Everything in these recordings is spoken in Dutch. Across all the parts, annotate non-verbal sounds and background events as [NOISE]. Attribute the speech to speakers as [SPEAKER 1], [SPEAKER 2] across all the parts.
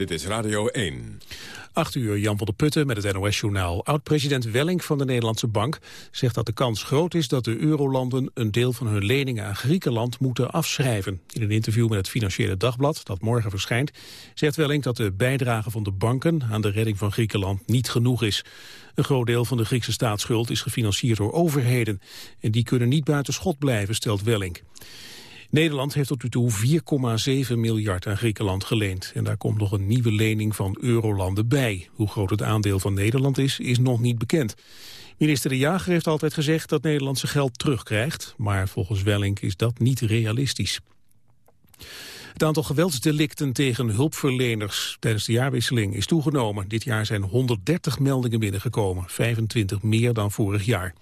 [SPEAKER 1] Dit is Radio 1.
[SPEAKER 2] 8 uur, Jan van der Putten met het NOS-journaal. Oud-president Welling van de Nederlandse Bank zegt dat de kans groot is dat de eurolanden een deel van hun leningen aan Griekenland moeten afschrijven. In een interview met het Financiële Dagblad, dat morgen verschijnt, zegt Welling dat de bijdrage van de banken aan de redding van Griekenland niet genoeg is. Een groot deel van de Griekse staatsschuld is gefinancierd door overheden. En die kunnen niet buiten schot blijven, stelt Welling. Nederland heeft tot nu toe 4,7 miljard aan Griekenland geleend. En daar komt nog een nieuwe lening van eurolanden bij. Hoe groot het aandeel van Nederland is, is nog niet bekend. Minister De Jager heeft altijd gezegd dat Nederland zijn geld terugkrijgt. Maar volgens Welling is dat niet realistisch. Het aantal geweldsdelicten tegen hulpverleners tijdens de jaarwisseling is toegenomen. Dit jaar zijn 130 meldingen binnengekomen, 25 meer dan vorig jaar.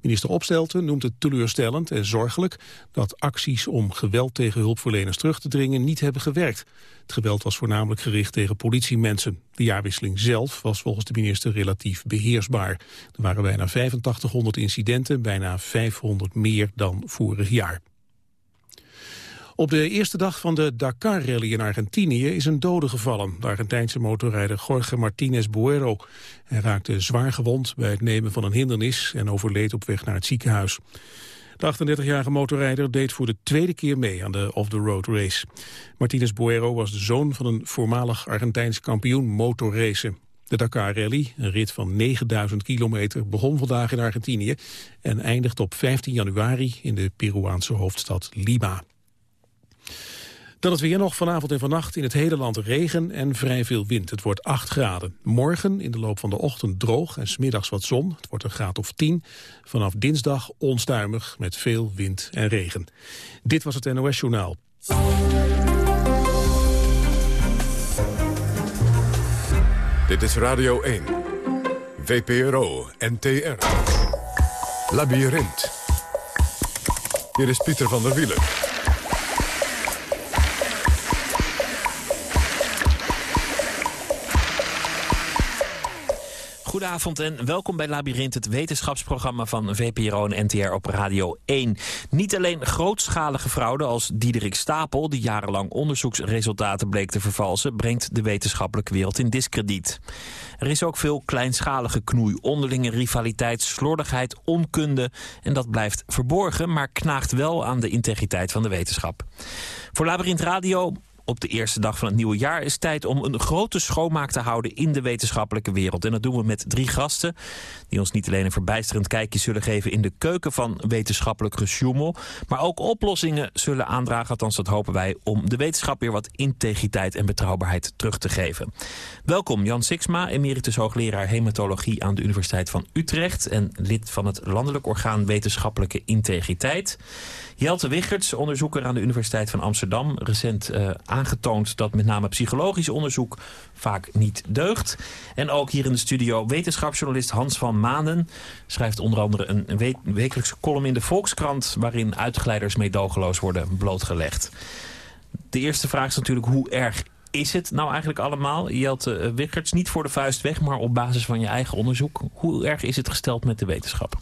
[SPEAKER 2] Minister Opstelten noemt het teleurstellend en zorgelijk dat acties om geweld tegen hulpverleners terug te dringen niet hebben gewerkt. Het geweld was voornamelijk gericht tegen politiemensen. De jaarwisseling zelf was volgens de minister relatief beheersbaar. Er waren bijna 8500 incidenten, bijna 500 meer dan vorig jaar. Op de eerste dag van de Dakar-rally in Argentinië is een dode gevallen. De Argentijnse motorrijder Jorge Martinez Buero. Hij raakte zwaar gewond bij het nemen van een hindernis en overleed op weg naar het ziekenhuis. De 38-jarige motorrijder deed voor de tweede keer mee aan de off-the-road race. Martinez Buero was de zoon van een voormalig Argentijns kampioen motorracen. De Dakar Rally, een rit van 9000 kilometer, begon vandaag in Argentinië... en eindigt op 15 januari in de Peruaanse hoofdstad Lima. Dan het weer nog vanavond en vannacht in het hele land regen en vrij veel wind. Het wordt 8 graden. Morgen in de loop van de ochtend droog en smiddags wat zon. Het wordt een graad of 10. Vanaf dinsdag onstuimig met veel wind en regen. Dit was het NOS Journaal.
[SPEAKER 1] Dit is Radio 1. VPRO NTR. Labyrinth. Hier is Pieter van der Wielen.
[SPEAKER 3] Goedenavond en welkom bij Labyrinth, het wetenschapsprogramma van VPRO en NTR op Radio 1. Niet alleen grootschalige fraude als Diederik Stapel, die jarenlang onderzoeksresultaten bleek te vervalsen, brengt de wetenschappelijke wereld in discrediet. Er is ook veel kleinschalige knoei, onderlinge rivaliteit, slordigheid, onkunde en dat blijft verborgen, maar knaagt wel aan de integriteit van de wetenschap. Voor Labyrinth Radio op de eerste dag van het nieuwe jaar is tijd om een grote schoonmaak te houden in de wetenschappelijke wereld. En dat doen we met drie gasten die ons niet alleen een verbijsterend kijkje zullen geven in de keuken van wetenschappelijk gesjoemel, maar ook oplossingen zullen aandragen, althans dat hopen wij, om de wetenschap weer wat integriteit en betrouwbaarheid terug te geven. Welkom Jan Sixma, emeritus hoogleraar hematologie aan de Universiteit van Utrecht en lid van het landelijk orgaan wetenschappelijke integriteit. Jelte Wicherts, onderzoeker aan de Universiteit van Amsterdam. Recent uh, aangetoond dat met name psychologisch onderzoek vaak niet deugt. En ook hier in de studio wetenschapsjournalist Hans van Manen. Schrijft onder andere een wekelijkse column in de Volkskrant... waarin uitgeleiders meedogenloos worden blootgelegd. De eerste vraag is natuurlijk hoe erg is het nou eigenlijk allemaal? Jelte eh, Wicherts, niet voor de vuist weg, maar op basis van je eigen onderzoek. Hoe erg is het gesteld met de wetenschap?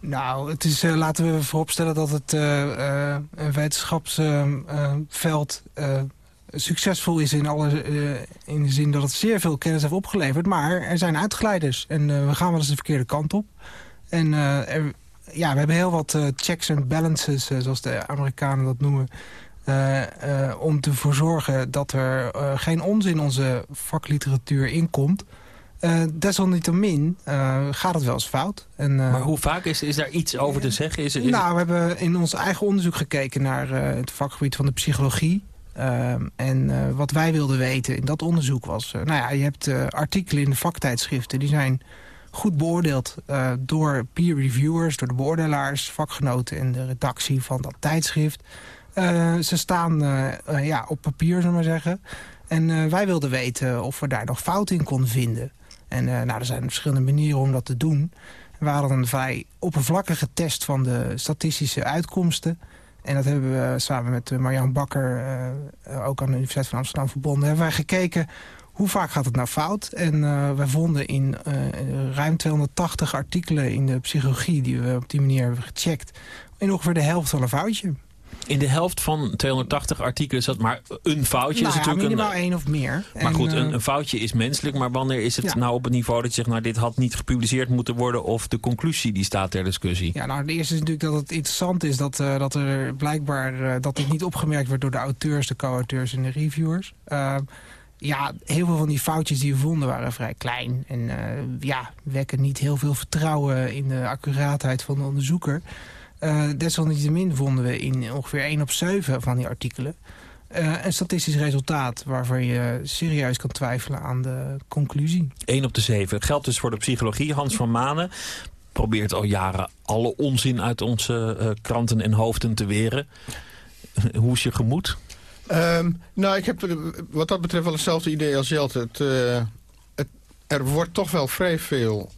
[SPEAKER 4] Nou, het is, uh, laten we vooropstellen dat het uh, uh, een wetenschapsveld succesvol is in, alle, in de zin dat het zeer veel kennis heeft opgeleverd. Maar er zijn uitgeleiders en we gaan wel eens de verkeerde kant op. En ja, we hebben heel wat checks en balances, zoals de Amerikanen dat noemen... om te zorgen dat er geen onzin onze vakliteratuur inkomt... Uh, desalniettemin uh, gaat het wel eens fout.
[SPEAKER 3] En, uh, maar hoe vaak is, is daar iets over te zeggen? Is, is...
[SPEAKER 4] Nou, we hebben in ons eigen onderzoek gekeken naar het vakgebied van de psychologie. En wat wij wilden weten in dat onderzoek was... nou ja, je hebt artikelen in de vaktijdschriften... die zijn goed beoordeeld door peer reviewers, door de beoordelaars... vakgenoten en de redactie van dat tijdschrift. ze staan ja, op papier, zullen we maar zeggen... En wij wilden weten of we daar nog fout in konden vinden. En uh, nou, er zijn verschillende manieren om dat te doen. We hadden een vrij oppervlakkige test van de statistische uitkomsten. En dat hebben we samen met Marjan Bakker, uh, ook aan de Universiteit van Amsterdam verbonden... hebben wij gekeken hoe vaak gaat het nou fout. En uh, we vonden in ruim 280 artikelen in de psychologie... die we op die manier hebben gecheckt... in ongeveer de helft van een foutje.
[SPEAKER 3] In de helft van 280 artikelen zat maar een foutje.
[SPEAKER 4] Nou
[SPEAKER 3] is natuurlijk
[SPEAKER 4] minimaal
[SPEAKER 3] een,
[SPEAKER 4] één of meer.
[SPEAKER 3] maar
[SPEAKER 4] En,
[SPEAKER 3] goed,
[SPEAKER 4] eh,
[SPEAKER 3] een, een foutje is menselijk. Maar wanneer is het nou op het niveau dat je zegt... nou, dit had niet gepubliceerd moeten worden... of de conclusie die staat ter discussie?
[SPEAKER 4] Ja, nou, de eerste is natuurlijk dat het interessant is dat, eh, dat er blijkbaar eh, dat dit niet opgemerkt werd door de auteurs, de co-auteurs en de reviewers. Uh, ja, heel veel van die foutjes die we vonden waren vrij klein. En ja, wekken niet heel veel vertrouwen in de accuraatheid van de onderzoeker. Uh, desalniettemin vonden we in ongeveer 1 op 7 van die artikelen... Uh, een statistisch resultaat waarvan je serieus kan twijfelen aan de conclusie.
[SPEAKER 3] 1 op de 7. Geldt dus voor de psychologie. Hans van Manen probeert al jaren alle onzin uit onze uh, kranten en hoofden te weren. [LAUGHS] Hoe is je gemoed?
[SPEAKER 5] Um, nou, ik heb wat dat betreft wel hetzelfde idee als Jelte. Het, uh, het, er wordt toch wel vrij veel...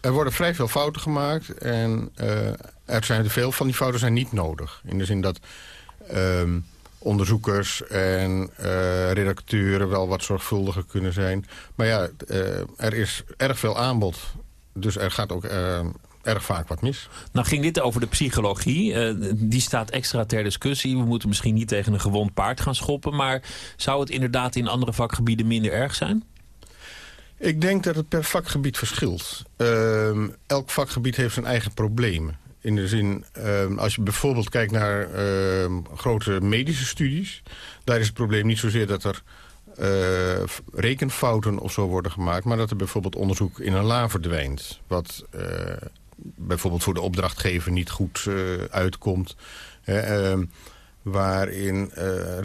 [SPEAKER 5] Er worden vrij veel fouten gemaakt. En uh, er zijn veel van die fouten zijn niet nodig. In de zin dat um, onderzoekers en redacteuren wel wat zorgvuldiger kunnen zijn. Maar ja, er is erg veel aanbod. Dus er gaat ook erg vaak wat mis.
[SPEAKER 3] Nou ging dit over de psychologie. Die staat extra ter discussie. We moeten misschien niet tegen een gewond paard gaan schoppen. Maar zou het inderdaad in andere vakgebieden minder erg zijn?
[SPEAKER 5] Ik denk dat het per vakgebied verschilt. Uh, elk vakgebied heeft zijn eigen problemen. In de zin, uh, als je bijvoorbeeld kijkt naar grote medische studies... daar is het probleem niet zozeer dat er uh, rekenfouten of zo worden gemaakt... maar dat er bijvoorbeeld onderzoek in een la verdwijnt. Wat uh, bijvoorbeeld voor de opdrachtgever niet goed uh, Uh, waarin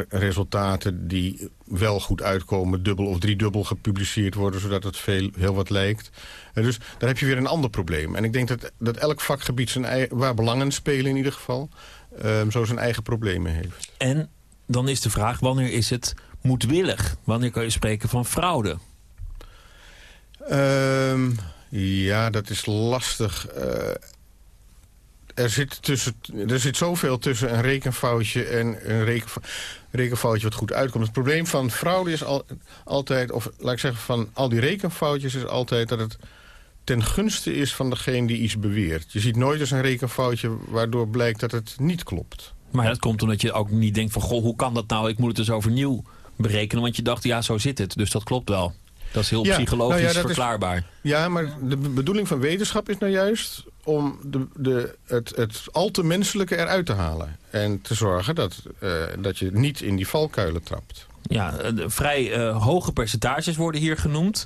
[SPEAKER 5] resultaten die wel goed uitkomen... dubbel of driedubbel gepubliceerd worden... zodat het veel, heel wat lijkt. dus daar heb je weer een ander probleem. En ik denk dat, dat elk vakgebied zijn waar belangen spelen in ieder geval... zo zijn eigen problemen heeft.
[SPEAKER 3] En dan is de vraag, wanneer is het moedwillig? Wanneer kan je spreken van fraude?
[SPEAKER 5] Um, ja, dat is lastig. Uh, er, zit tussen, er zit zoveel tussen een rekenfoutje en een rekenf rekenfoutje wat goed uitkomt. Het probleem van fraude is al, altijd, of laat ik zeggen van al die rekenfoutjes... is altijd dat het ten gunste is van degene die iets beweert. Je ziet nooit eens een rekenfoutje waardoor blijkt dat het niet klopt.
[SPEAKER 3] Maar dat komt omdat je ook niet denkt van... goh, hoe kan dat nou? Ik moet het dus overnieuw berekenen. Want je dacht, ja, zo zit het. Dus dat klopt wel. Dat is heel
[SPEAKER 5] Ja,
[SPEAKER 3] psychologisch
[SPEAKER 5] nou ja, is-
[SPEAKER 3] verklaarbaar.
[SPEAKER 5] Ja, maar de be- bedoeling van wetenschap is nou juist... om de, de, het, het al te menselijke eruit te halen. En te zorgen dat, eh, dat je niet in die valkuilen trapt.
[SPEAKER 3] Ja, eh, vrij eh, hoge percentages worden hier genoemd.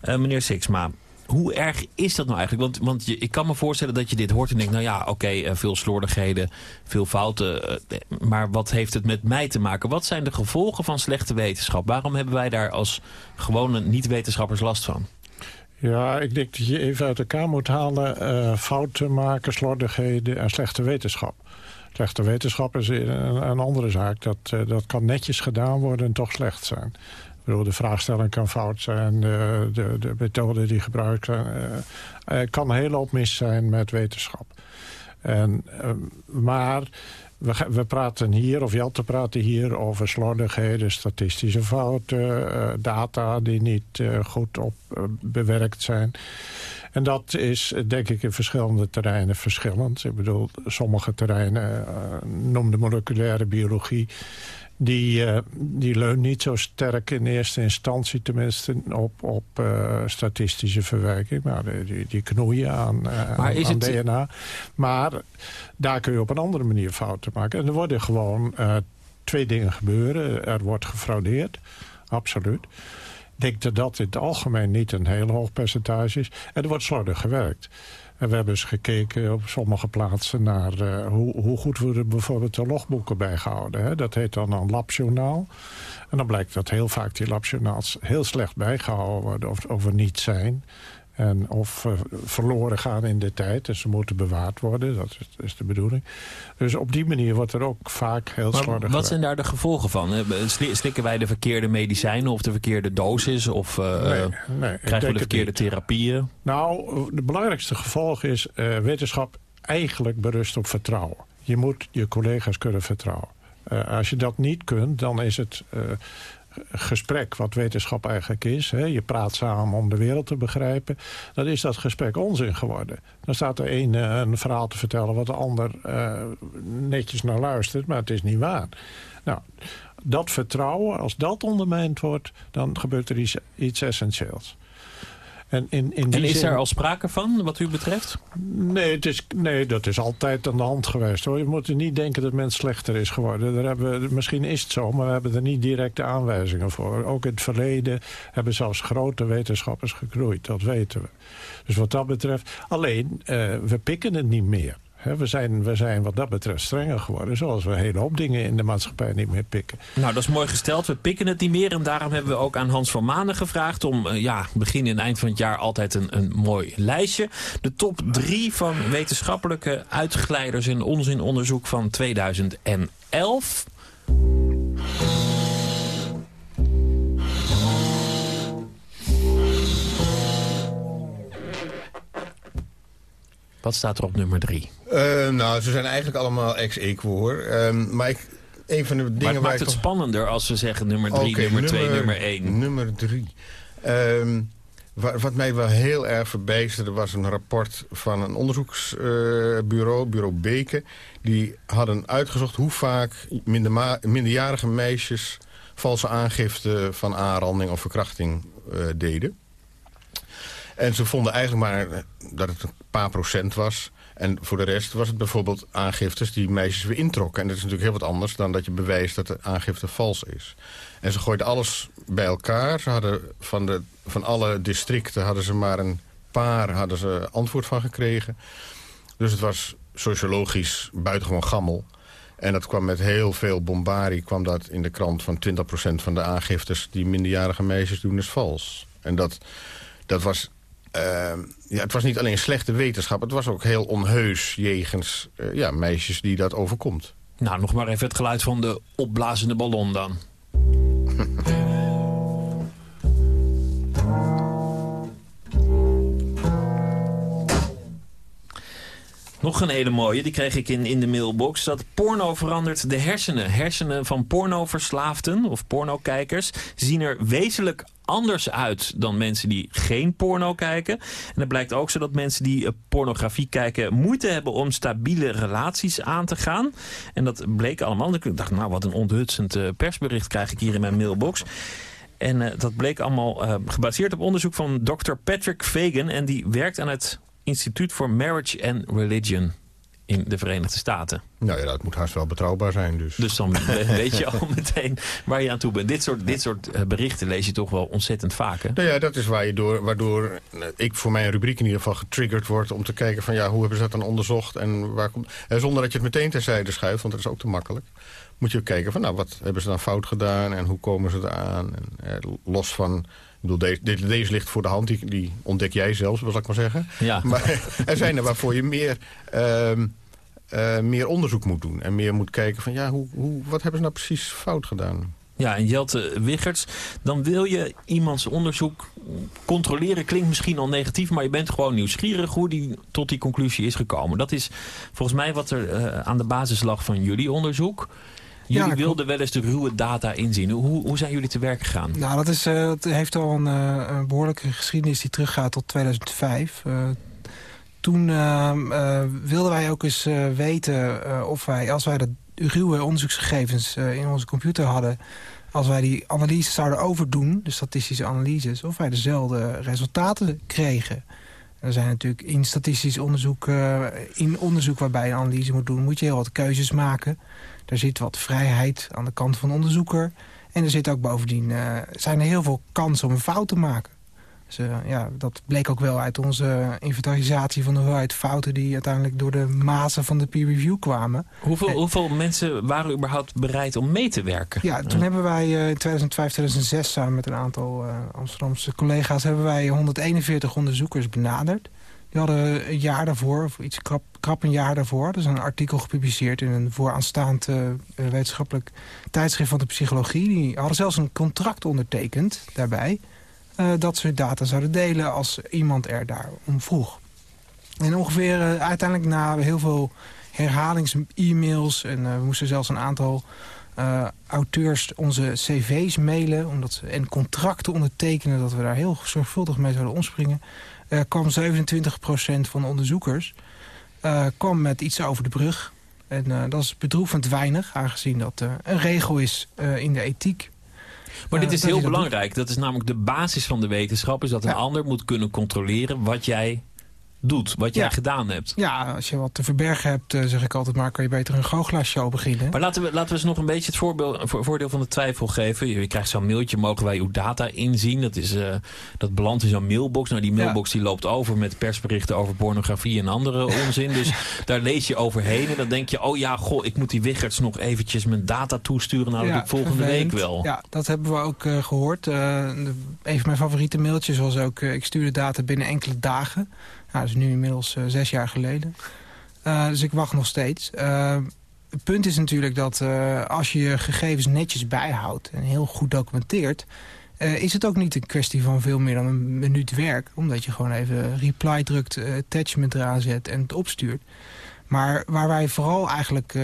[SPEAKER 3] Eh, meneer Sixma, hoe erg is dat nou eigenlijk? Want, want je, ik kan me voorstellen dat je dit hoort en denkt... nou ja, oké, eh, veel slordigheden, veel fouten. eh, maar wat heeft het met mij te maken? Wat zijn de gevolgen van slechte wetenschap? Waarom hebben wij daar als gewone niet-wetenschappers last van?
[SPEAKER 6] Ja, ik denk dat je even uit elkaar moet halen... eh, fouten maken, slordigheden en slechte wetenschap. Slechte wetenschap is een, andere zaak. Dat, dat kan netjes gedaan worden en toch slecht zijn. De vraagstelling kan fout zijn. eh, de, de methode die gebruikt zijn. eh, Er kan hele hoop mis zijn met wetenschap. En, eh, maar we, we praten hier, of Jelte praat hier... over slordigheden, statistische fouten... eh, data die niet eh, goed op eh, bewerkt zijn... En dat is eh, denk ik in verschillende terreinen verschillend. Ik bedoel, sommige terreinen, eh, noem de moleculaire biologie... Die, eh, die leunt niet zo sterk in eerste instantie tenminste op, op eh, statistische verwerking. Maar die- die, knoeien aan,
[SPEAKER 3] Maar
[SPEAKER 6] aan,
[SPEAKER 3] het-
[SPEAKER 6] DNA. Maar daar kun je op een andere manier fouten maken. En er worden gewoon twee dingen gebeuren. Er wordt gefraudeerd, absoluut. Ik denk dat dat in het algemeen niet een heel hoog percentage is. En er wordt slordig gewerkt. En we hebben eens gekeken op sommige plaatsen naar eh, hoe, hoe goed worden bijvoorbeeld de logboeken bijgehouden. Hè? Dat heet dan een labjournaal. En dan blijkt dat heel vaak die labjournaals heel slecht bijgehouden worden of, of er niet zijn. En of eh, verloren gaan in de tijd. En ze moeten bewaard worden, dat is, is de bedoeling. Dus op die manier wordt er ook vaak heel
[SPEAKER 3] Maar
[SPEAKER 6] slordig
[SPEAKER 3] wat zijn daar de gevolgen van? Eh, sli- Slikken wij de verkeerde medicijnen of de verkeerde dosis? Of eh,
[SPEAKER 6] Nee, nee, ik
[SPEAKER 3] krijgen we de verkeerde therapieën?
[SPEAKER 6] Nou, de belangrijkste gevolg is wetenschap eigenlijk berust op vertrouwen. Je moet je collega's kunnen vertrouwen. Als je dat niet kunt, dan is het, gesprek wat wetenschap eigenlijk is. Hè. Je praat samen om de wereld te begrijpen. Dan is dat gesprek onzin geworden. Dan staat er een een verhaal te vertellen wat de ander netjes naar luistert. Maar het is niet waar. Nou, dat vertrouwen, als dat ondermijnd wordt... dan gebeurt er iets essentieels.
[SPEAKER 3] En, in, in en is er al sprake van, wat u betreft?
[SPEAKER 6] Nee, het is, nee, dat is altijd aan de hand geweest. Hoor. Je moet niet denken dat men slechter is geworden. Daar hebben, we, misschien is het zo, maar we hebben er niet directe aanwijzingen voor. Ook in het verleden hebben zelfs grote wetenschappers gegroeid. Dat weten we. Dus wat dat betreft... Alleen, uh, we pikken het niet meer we, zijn, we zijn wat dat betreft strenger geworden. Zoals we een hele hoop dingen in de maatschappij niet meer pikken.
[SPEAKER 3] Nou, dat is mooi gesteld. We pikken het niet meer. En daarom hebben we ook aan Hans van Manen gevraagd... om uh, ja, begin en eind van het jaar altijd een, een mooi lijstje. De top drie van wetenschappelijke uitglijders... in onzinonderzoek van 2011... Wat staat er op nummer drie?
[SPEAKER 5] Uh, nou, ze zijn eigenlijk allemaal ex-equo hoor. Uh, maar ik, een van de dingen maar
[SPEAKER 3] het maakt het spannender als we zeggen nummer drie, nummer, twee, nummer één.
[SPEAKER 5] Nummer drie. Uh, wat mij wel heel erg verbijsterde was een rapport van een onderzoeksbureau, bureau Beke. Die hadden uitgezocht hoe vaak minderjarige meisjes valse aangifte van aanranding of verkrachting uh, deden. En ze vonden eigenlijk maar dat het een paar procent was. En voor de rest was het bijvoorbeeld aangiftes die meisjes weer introkken. En dat is natuurlijk heel wat anders dan dat je bewijst dat de aangifte vals is. En ze gooiden alles bij elkaar. Ze hadden van, de, van alle districten hadden ze maar een paar hadden ze antwoord van gekregen. Dus het was sociologisch buitengewoon gammel. En dat kwam met heel veel bombardie kwam dat in de krant van 20% van de aangiftes die minderjarige meisjes doen is vals. En dat, dat was uh, ja, het was niet alleen slechte wetenschap, het was ook heel onheus jegens uh, ja, meisjes die dat overkomt.
[SPEAKER 3] Nou, nog maar even het geluid van de opblazende ballon dan. [LAUGHS] Nog een hele mooie, die kreeg ik in, in de mailbox. Dat porno verandert de hersenen. Hersenen van pornoverslaafden of pornokijkers zien er wezenlijk anders uit dan mensen die geen porno kijken. En het blijkt ook zo dat mensen die eh, pornografie kijken... moeite hebben om stabiele relaties aan te gaan. En dat bleek allemaal. Ik dacht, nou, wat een onthutsend eh, persbericht krijg ik hier in mijn mailbox. En uh, dat bleek allemaal gebaseerd op onderzoek van Dr. Patrick Fagan. En die werkt aan het Instituut for Marriage and Religion in de Verenigde Staten.
[SPEAKER 5] Nou ja, dat moet haast wel betrouwbaar zijn. Dus,
[SPEAKER 3] dus dan weet je [LAUGHS] al meteen waar je aan toe bent. Dit soort, dit soort eh, berichten lees je toch wel ontzettend vaak, hè?
[SPEAKER 5] Nou ja, dat is waar je door, waardoor eh, ik voor mijn rubriek in ieder geval getriggerd word... om te kijken van ja, hoe hebben ze dat dan onderzocht en waar komt... En zonder dat je het meteen terzijde schuift, want dat is ook te makkelijk... moet je kijken van nou, wat hebben ze dan fout gedaan en hoe komen ze eraan? En, eh, los van bedoel, deze, deze ligt voor de hand, die, die ontdek jij zelfs, zal ik maar zeggen.
[SPEAKER 3] Ja. [LAUGHS]
[SPEAKER 5] Maar er zijn er waarvoor je meer, uh, uh, meer onderzoek moet doen. En meer moet kijken van, ja, hoe, hoe, wat hebben ze nou precies fout gedaan?
[SPEAKER 3] Ja, en Jelte Wiggerts, dan wil je iemands onderzoek controleren. Klinkt misschien al negatief, maar je bent gewoon nieuwsgierig hoe die tot die conclusie is gekomen. Dat is volgens mij wat er uh, aan de basis lag van jullie onderzoek. Jullie ja, wilden wel eens de ruwe data inzien. Hoe, hoe zijn jullie te werk gegaan?
[SPEAKER 4] Nou, dat, is, uh, dat heeft al een, uh, een, behoorlijke geschiedenis die teruggaat tot 2005. Uh, eh, toen wilden wij ook eens weten of wij, als wij de ruwe onderzoeksgegevens in onze computer hadden... als wij die analyses zouden overdoen, de statistische analyses... of wij dezelfde resultaten kregen. Er zijn natuurlijk in statistisch onderzoek, in onderzoek waarbij je een analyse moet doen... moet je heel wat keuzes maken... Er zit wat vrijheid aan de kant van de onderzoeker. En er zit ook bovendien uh, zijn er heel veel kansen om een fout te maken. Dus, uh, ja, dat bleek ook wel uit onze inventarisatie van de hoeveelheid fouten... die uiteindelijk door de mazen van de peer review kwamen.
[SPEAKER 3] Hoeveel, eh, hoeveel mensen waren überhaupt bereid om mee te werken?
[SPEAKER 4] Ja, toen hebben wij in 2005, 2006 samen met een aantal Amsterdamse collega's... hebben wij 141 onderzoekers benaderd. Die hadden een jaar daarvoor, of iets krap, krap een jaar daarvoor... er is een artikel gepubliceerd in een vooraanstaand uh, wetenschappelijk tijdschrift van de psychologie. Die hadden zelfs een contract ondertekend daarbij... Uh, dat ze data zouden delen als iemand er daarom vroeg. En ongeveer uh, uiteindelijk na heel veel herhalings-e-mails... en we moesten zelfs een aantal auteurs onze cv's mailen omdat ze, en contracten ondertekenen... dat we daar heel zorgvuldig mee zouden omspringen... kwam 27% van de onderzoekers kwam met iets over de brug. En dat is bedroevend weinig, aangezien dat een regel is in de ethiek.
[SPEAKER 3] Maar dit is heel belangrijk. Dat is namelijk de basis van de wetenschap. Is dat een ander moet kunnen controleren wat jij doet, wat jij gedaan hebt.
[SPEAKER 4] Ja, als je wat te verbergen hebt, eh, zeg ik altijd maar... kan je beter een goochelaar beginnen.
[SPEAKER 3] Maar laten we, laten we eens nog een beetje het voorbeeld, voordeel van de twijfel geven. Je, krijgt zo'n mailtje, mogen wij uw data inzien? Dat, is, uh, dat belandt in zo'n mailbox. Nou, die mailbox die loopt over met persberichten over pornografie en andere [LAUGHS] onzin. Dus daar lees je overheen en dan denk je... oh ja, goh, ik moet die Wiggerts nog eventjes mijn data toesturen. Nou, dat doe ik volgende week wel.
[SPEAKER 4] Ja, dat hebben we ook uh, gehoord. een van mijn favoriete mailtjes was ook... ik stuur de data binnen enkele dagen... Dat is nu inmiddels uh, zes jaar geleden. Uh, dus ik wacht nog steeds. Uh, het punt is natuurlijk dat als je je gegevens netjes bijhoudt... en heel goed documenteert... is het ook niet een kwestie van veel meer dan een minuut werk. Omdat je gewoon even reply drukt, attachment eraan zet en het opstuurt. Maar waar wij vooral eigenlijk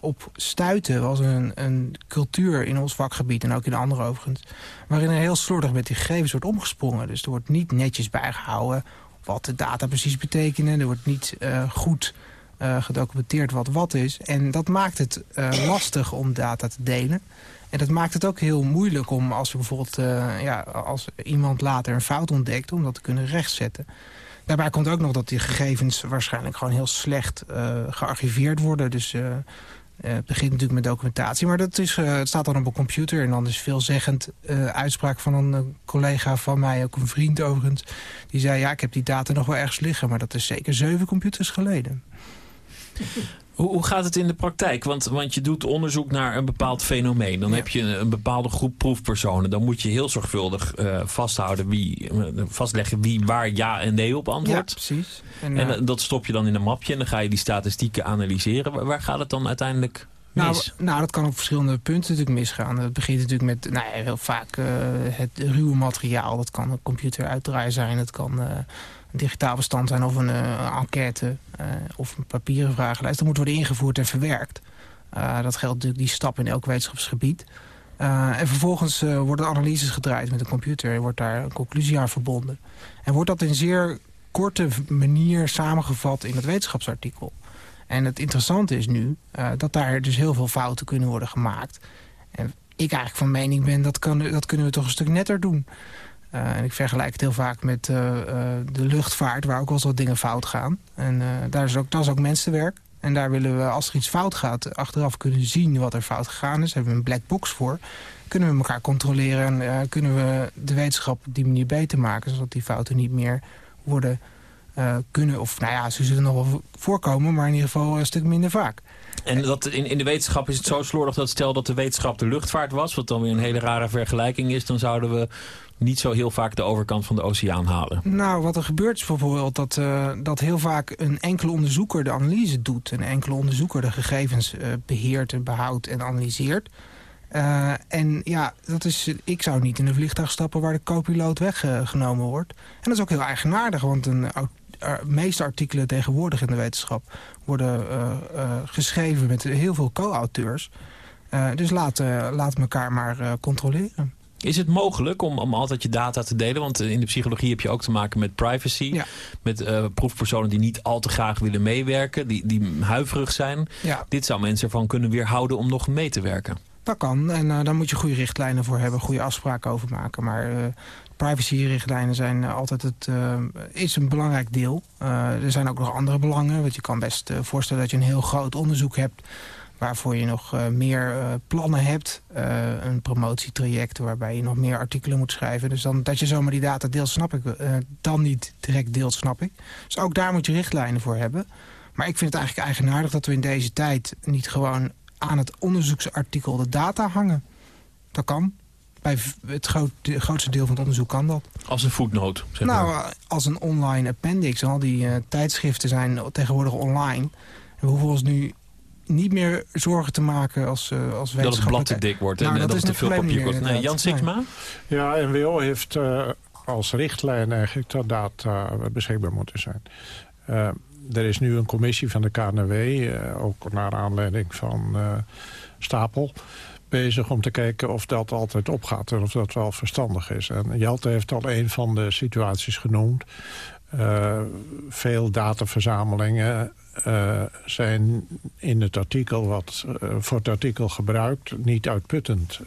[SPEAKER 4] op stuiten was een, een, cultuur in ons vakgebied... en ook in andere overigens... waarin er heel slordig met die gegevens wordt omgesprongen. Dus er wordt niet netjes bijgehouden wat de data precies betekenen. Er wordt niet uh, goed uh, gedocumenteerd wat wat is. En dat maakt het uh, lastig om data te delen. En dat maakt het ook heel moeilijk om als je bijvoorbeeld ja, als iemand later een fout ontdekt... om dat te kunnen rechtzetten. Daarbij komt ook nog dat die gegevens waarschijnlijk gewoon heel slecht gearchiveerd worden. Dus het begint natuurlijk met documentatie, maar dat is, uh, het staat dan op een computer. En dan is veelzeggend uh, uitspraak van een collega van mij, ook een vriend overigens. Die zei, ja, ik heb die data nog wel ergens liggen, maar dat is zeker zeven computers geleden.
[SPEAKER 3] Hoe, gaat het in de praktijk? Want, want je doet onderzoek naar een bepaald fenomeen. Dan heb je een, bepaalde groep proefpersonen. Dan moet je heel zorgvuldig uh, vasthouden wie, vastleggen wie waar ja en nee op antwoordt.
[SPEAKER 4] Ja, precies.
[SPEAKER 3] En, en uh, dat stop je dan in een mapje en dan ga je die statistieken analyseren. Waar, waar gaat het dan uiteindelijk
[SPEAKER 4] nou, mis? Nou, dat kan op verschillende punten natuurlijk misgaan. Het begint natuurlijk met nou ja, heel vaak het ruwe materiaal. Dat kan een computer uitdraaien zijn. Het kan digitaal bestand zijn of een uh, enquête uh, of een papieren vragenlijst. Dat moet worden ingevoerd en verwerkt. Uh, dat geldt natuurlijk die stap in elk wetenschapsgebied. en vervolgens worden analyses gedraaid met een computer en wordt daar een conclusie aan verbonden. En wordt dat in zeer korte manier samengevat in het wetenschapsartikel. En het interessante is nu dat daar dus heel veel fouten kunnen worden gemaakt. En ik eigenlijk van mening ben, dat, kan, dat kunnen we toch een stuk netter doen. Uh, en ik vergelijk het heel vaak met uh, uh, de luchtvaart, waar ook wel eens wat dingen fout gaan. En daar is ook, dat is ook mensenwerk. En daar willen we, als er iets fout gaat, achteraf kunnen zien wat er fout gegaan is. Daar hebben we een black box voor. Kunnen we elkaar controleren en kunnen we de wetenschap op die manier beter maken... zodat die fouten niet meer worden kunnen... of nou ja, ze zullen nog wel voorkomen, maar in ieder geval een stuk minder vaak.
[SPEAKER 3] En dat in, in de wetenschap is het zo slordig dat stel dat de wetenschap de luchtvaart was... wat dan weer een hele rare vergelijking is... dan zouden we niet zo heel vaak de overkant van de oceaan halen.
[SPEAKER 4] Nou, wat er gebeurt is bijvoorbeeld dat, uh, dat heel vaak een enkele onderzoeker de analyse doet. Een enkele onderzoeker de gegevens uh, beheert en behoudt en analyseert. Uh, en ja, dat is, ik zou niet in een vliegtuig stappen waar de co-piloot weggenomen wordt. En dat is ook heel eigenaardig, want de meeste artikelen tegenwoordig in de wetenschap worden geschreven met heel veel co-auteurs. dus laat, laat elkaar maar controleren.
[SPEAKER 3] Is het mogelijk om, om altijd je data te delen? Want in de psychologie heb je ook te maken met privacy. Met uh, proefpersonen die niet al te graag willen meewerken. Die, die huiverig zijn.
[SPEAKER 4] Ja.
[SPEAKER 3] Dit zou mensen ervan kunnen weerhouden om nog mee te werken.
[SPEAKER 4] Dat kan. En uh, daar moet je goede richtlijnen voor hebben. Goede afspraken over maken. Maar uh, privacyrichtlijnen zijn altijd het, is een belangrijk deel. er zijn ook nog andere belangen. Want je kan best voorstellen dat je een heel groot onderzoek hebt waarvoor je nog uh, meer uh, plannen hebt. Uh, een promotietraject waarbij je nog meer artikelen moet schrijven. Dus dan, dat je zomaar die data deelt, snap ik. dan niet direct deelt, snap ik. Dus ook daar moet je richtlijnen voor hebben. Maar ik vind het eigenlijk eigenaardig dat we in deze tijd... niet gewoon aan het onderzoeksartikel de data hangen. Dat kan. Bij het groot, grootste deel van het onderzoek kan dat.
[SPEAKER 3] Als een voetnoot, zeg
[SPEAKER 4] Nou, maar. als een online appendix. Al die tijdschriften zijn tegenwoordig online. En we hoeven ons nu niet meer zorgen te maken als, uh, als wetenschapper.
[SPEAKER 3] Dat het blad te dik wordt nou, en dat, het te veel papier kost. Nee, Jan Sixma?
[SPEAKER 6] Ja, NWO heeft uh, als richtlijn eigenlijk dat data beschikbaar moeten zijn. Uh, er is nu een commissie van de KNW, uh, ook naar aanleiding van Stapel bezig om te kijken of dat altijd opgaat en of dat wel verstandig is. En Jelte heeft al een van de situaties genoemd. Uh, veel dataverzamelingen uh, zijn in het artikel wat uh, voor het artikel gebruikt... niet uitputtend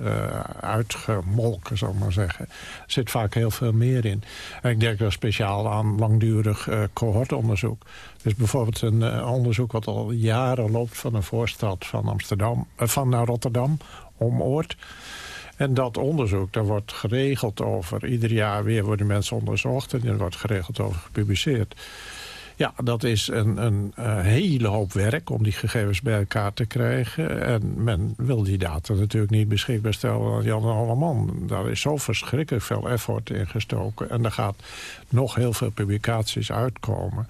[SPEAKER 6] uitgemolken, zal ik maar zeggen. Er zit vaak heel veel meer in. Ik denk dan speciaal aan langdurig cohortonderzoek. Dus bijvoorbeeld een onderzoek wat al jaren loopt... van een voorstad van, Amsterdam, van naar Rotterdam omoord. En dat onderzoek, daar wordt geregeld over. Ieder jaar weer worden mensen onderzocht en er wordt geregeld over gepubliceerd. Ja, dat is een, een, hele hoop werk om die gegevens bij elkaar te krijgen. En men wil die data natuurlijk niet beschikbaar stellen aan Jan Alleman. Daar is zo verschrikkelijk veel effort in gestoken. En er gaat nog heel veel publicaties uitkomen.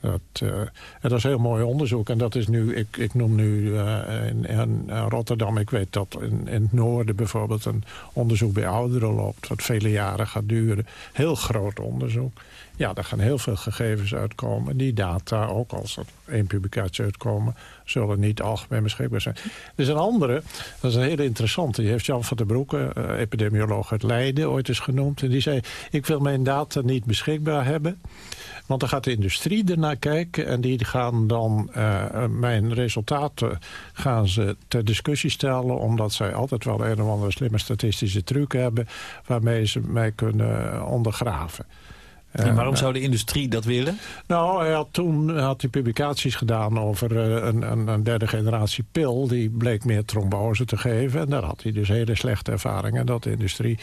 [SPEAKER 6] Dat, uh, en dat is heel mooi onderzoek. En dat is nu, ik, ik noem nu uh, in, in, Rotterdam, ik weet dat in, in het noorden bijvoorbeeld een onderzoek bij ouderen loopt, wat vele jaren gaat duren. Heel groot onderzoek. Ja, daar gaan heel veel gegevens uitkomen. Die data, ook als er één publicatie uitkomen, zullen niet algemeen beschikbaar zijn. Er is een andere, dat is een hele interessante. Die heeft Jan van der Broeke, uh, epidemioloog uit Leiden, ooit eens genoemd. En die zei, ik wil mijn data niet beschikbaar hebben. Want dan gaat de industrie ernaar kijken en die gaan dan uh, mijn resultaten gaan ze ter discussie stellen. Omdat zij altijd wel een of andere slimme statistische truc hebben waarmee ze mij kunnen ondergraven.
[SPEAKER 3] En waarom eh, zou de industrie dat willen?
[SPEAKER 6] Nou, hij had toen had hij publicaties gedaan over eh, een, een, een, derde generatie pil. Die bleek meer trombose te geven. En daar had hij dus hele slechte ervaringen. Dat de industrie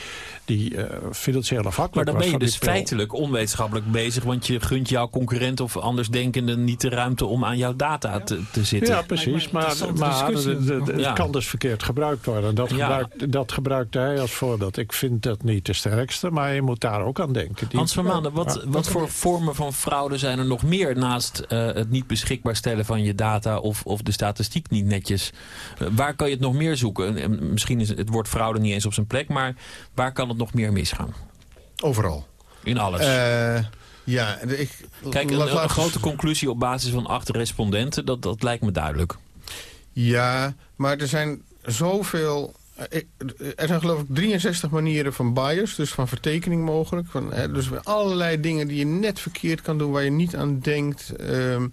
[SPEAKER 6] die uh, financieel afhankelijk
[SPEAKER 3] Maar dan ben je dus feitelijk onwetenschappelijk bezig. Want je gunt jouw concurrent of anders denkenden niet de ruimte om aan jouw data te, te zitten.
[SPEAKER 6] Ja, precies. Maar, maar het kan dus verkeerd gebruikt worden. Dat, gebruikt, dat gebruikte hij als voorbeeld. Ik vind dat niet de sterkste, maar je moet daar ook aan denken.
[SPEAKER 3] Die, Hans van Maanden, wat, wat voor vormen van fraude zijn er nog meer... naast uh, het niet beschikbaar stellen van je data of, of de statistiek niet netjes? Uh, waar kan je het nog meer zoeken? En misschien is het woord fraude niet eens op zijn plek... maar waar kan het nog meer misgaan?
[SPEAKER 5] Overal.
[SPEAKER 3] In alles?
[SPEAKER 5] Uh, ja, ik,
[SPEAKER 3] Kijk, een, een, grote conclusie op basis van acht respondenten... dat, dat lijkt me duidelijk.
[SPEAKER 5] Ja, maar er zijn zoveel eh, er zijn geloof ik 63 manieren van bias, dus van vertekening mogelijk. Van, dus allerlei dingen die je net verkeerd kan doen, waar je niet aan denkt. Uh,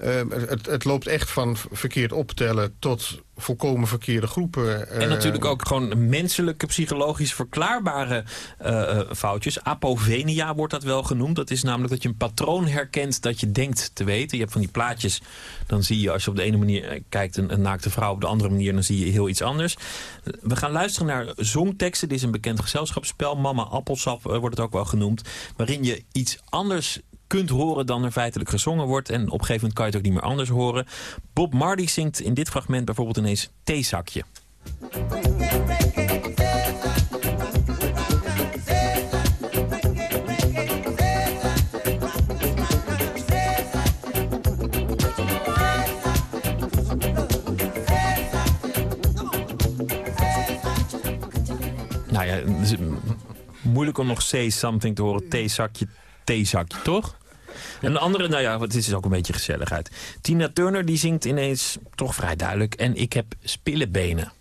[SPEAKER 5] het, het, loopt echt van verkeerd optellen tot volkomen verkeerde groepen.
[SPEAKER 3] En natuurlijk ook gewoon menselijke, psychologisch verklaarbare uh, foutjes. Apovenia wordt dat wel genoemd. Dat is namelijk dat je een patroon herkent dat je denkt te weten. Je hebt van die plaatjes, dan zie je als je op de ene manier kijkt een, een naakte vrouw... op de andere manier dan zie je heel iets anders. We gaan luisteren naar zongteksten. Dit is een bekend gezelschapsspel. Mama Appelsap wordt het ook wel genoemd. Waarin je iets anders kunt horen dan er feitelijk gezongen wordt. En op een gegeven moment kan je het ook niet meer anders horen. Bob Marley zingt in dit fragment bijvoorbeeld ineens theezakje. Nou ja, moeilijk om nog say something te horen. Theezakje, theezakje, toch? En de andere, nou ja, het is ook een beetje gezelligheid. Tina Turner die zingt ineens toch vrij duidelijk. En ik heb spillebenen.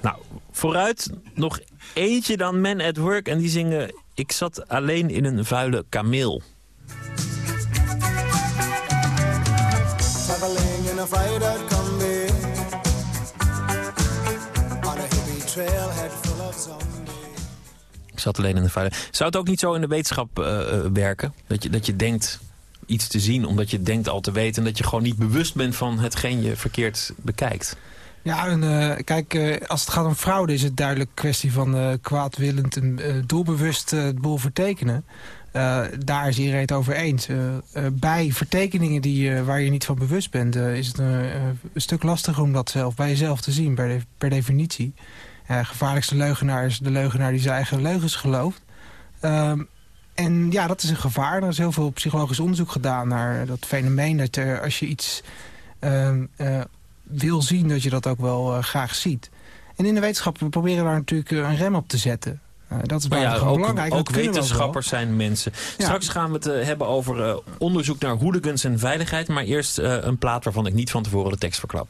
[SPEAKER 3] Nou, vooruit nog eentje dan Men at Work. En die zingen... Ik zat alleen in een vuile kameel. In a fried combi On a hippie trailhead full of zombies Ik zat alleen in de vuile. Zou het ook niet zo in de wetenschap uh, werken? Dat je, dat je denkt iets te zien omdat je denkt al te weten... en dat je gewoon niet bewust bent van hetgeen je verkeerd bekijkt?
[SPEAKER 4] Ja, en, uh, kijk, uh, als het gaat om fraude is het duidelijk kwestie van uh, kwaadwillend en doelbewust het boel vertekenen. Uh, daar is iedereen het over eens. Uh, uh, bij vertekeningen die, waar je niet van bewust bent... is het een, stuk lastiger om dat zelf bij jezelf te zien, per, de, per definitie. gevaarlijkste leugenaar is de leugenaar die zijn eigen leugens gelooft. Ehm, en ja, dat is een gevaar. Er is heel veel psychologisch onderzoek gedaan naar dat fenomeen... dat als je iets ehm, eh, wil zien, dat je dat ook wel graag ziet. En in de wetenschap we proberen daar natuurlijk een rem op te zetten. Uh, dat is ja,
[SPEAKER 3] ook,
[SPEAKER 4] belangrijk.
[SPEAKER 3] Ook wetenschappers zijn mensen. Straks gaan we het hebben over onderzoek naar hooligans en veiligheid. Maar eerst een plaat waarvan ik niet van tevoren de tekst verklap.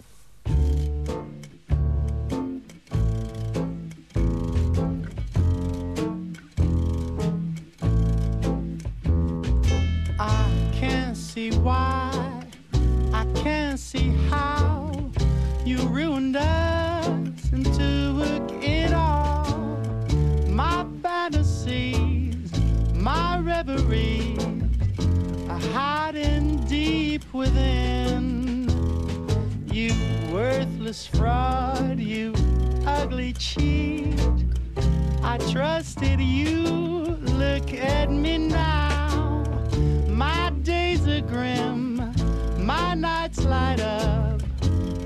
[SPEAKER 7] My reveries are hiding deep within. You worthless fraud, you ugly cheat. I trusted you, look at me now My days are grim, my nights light up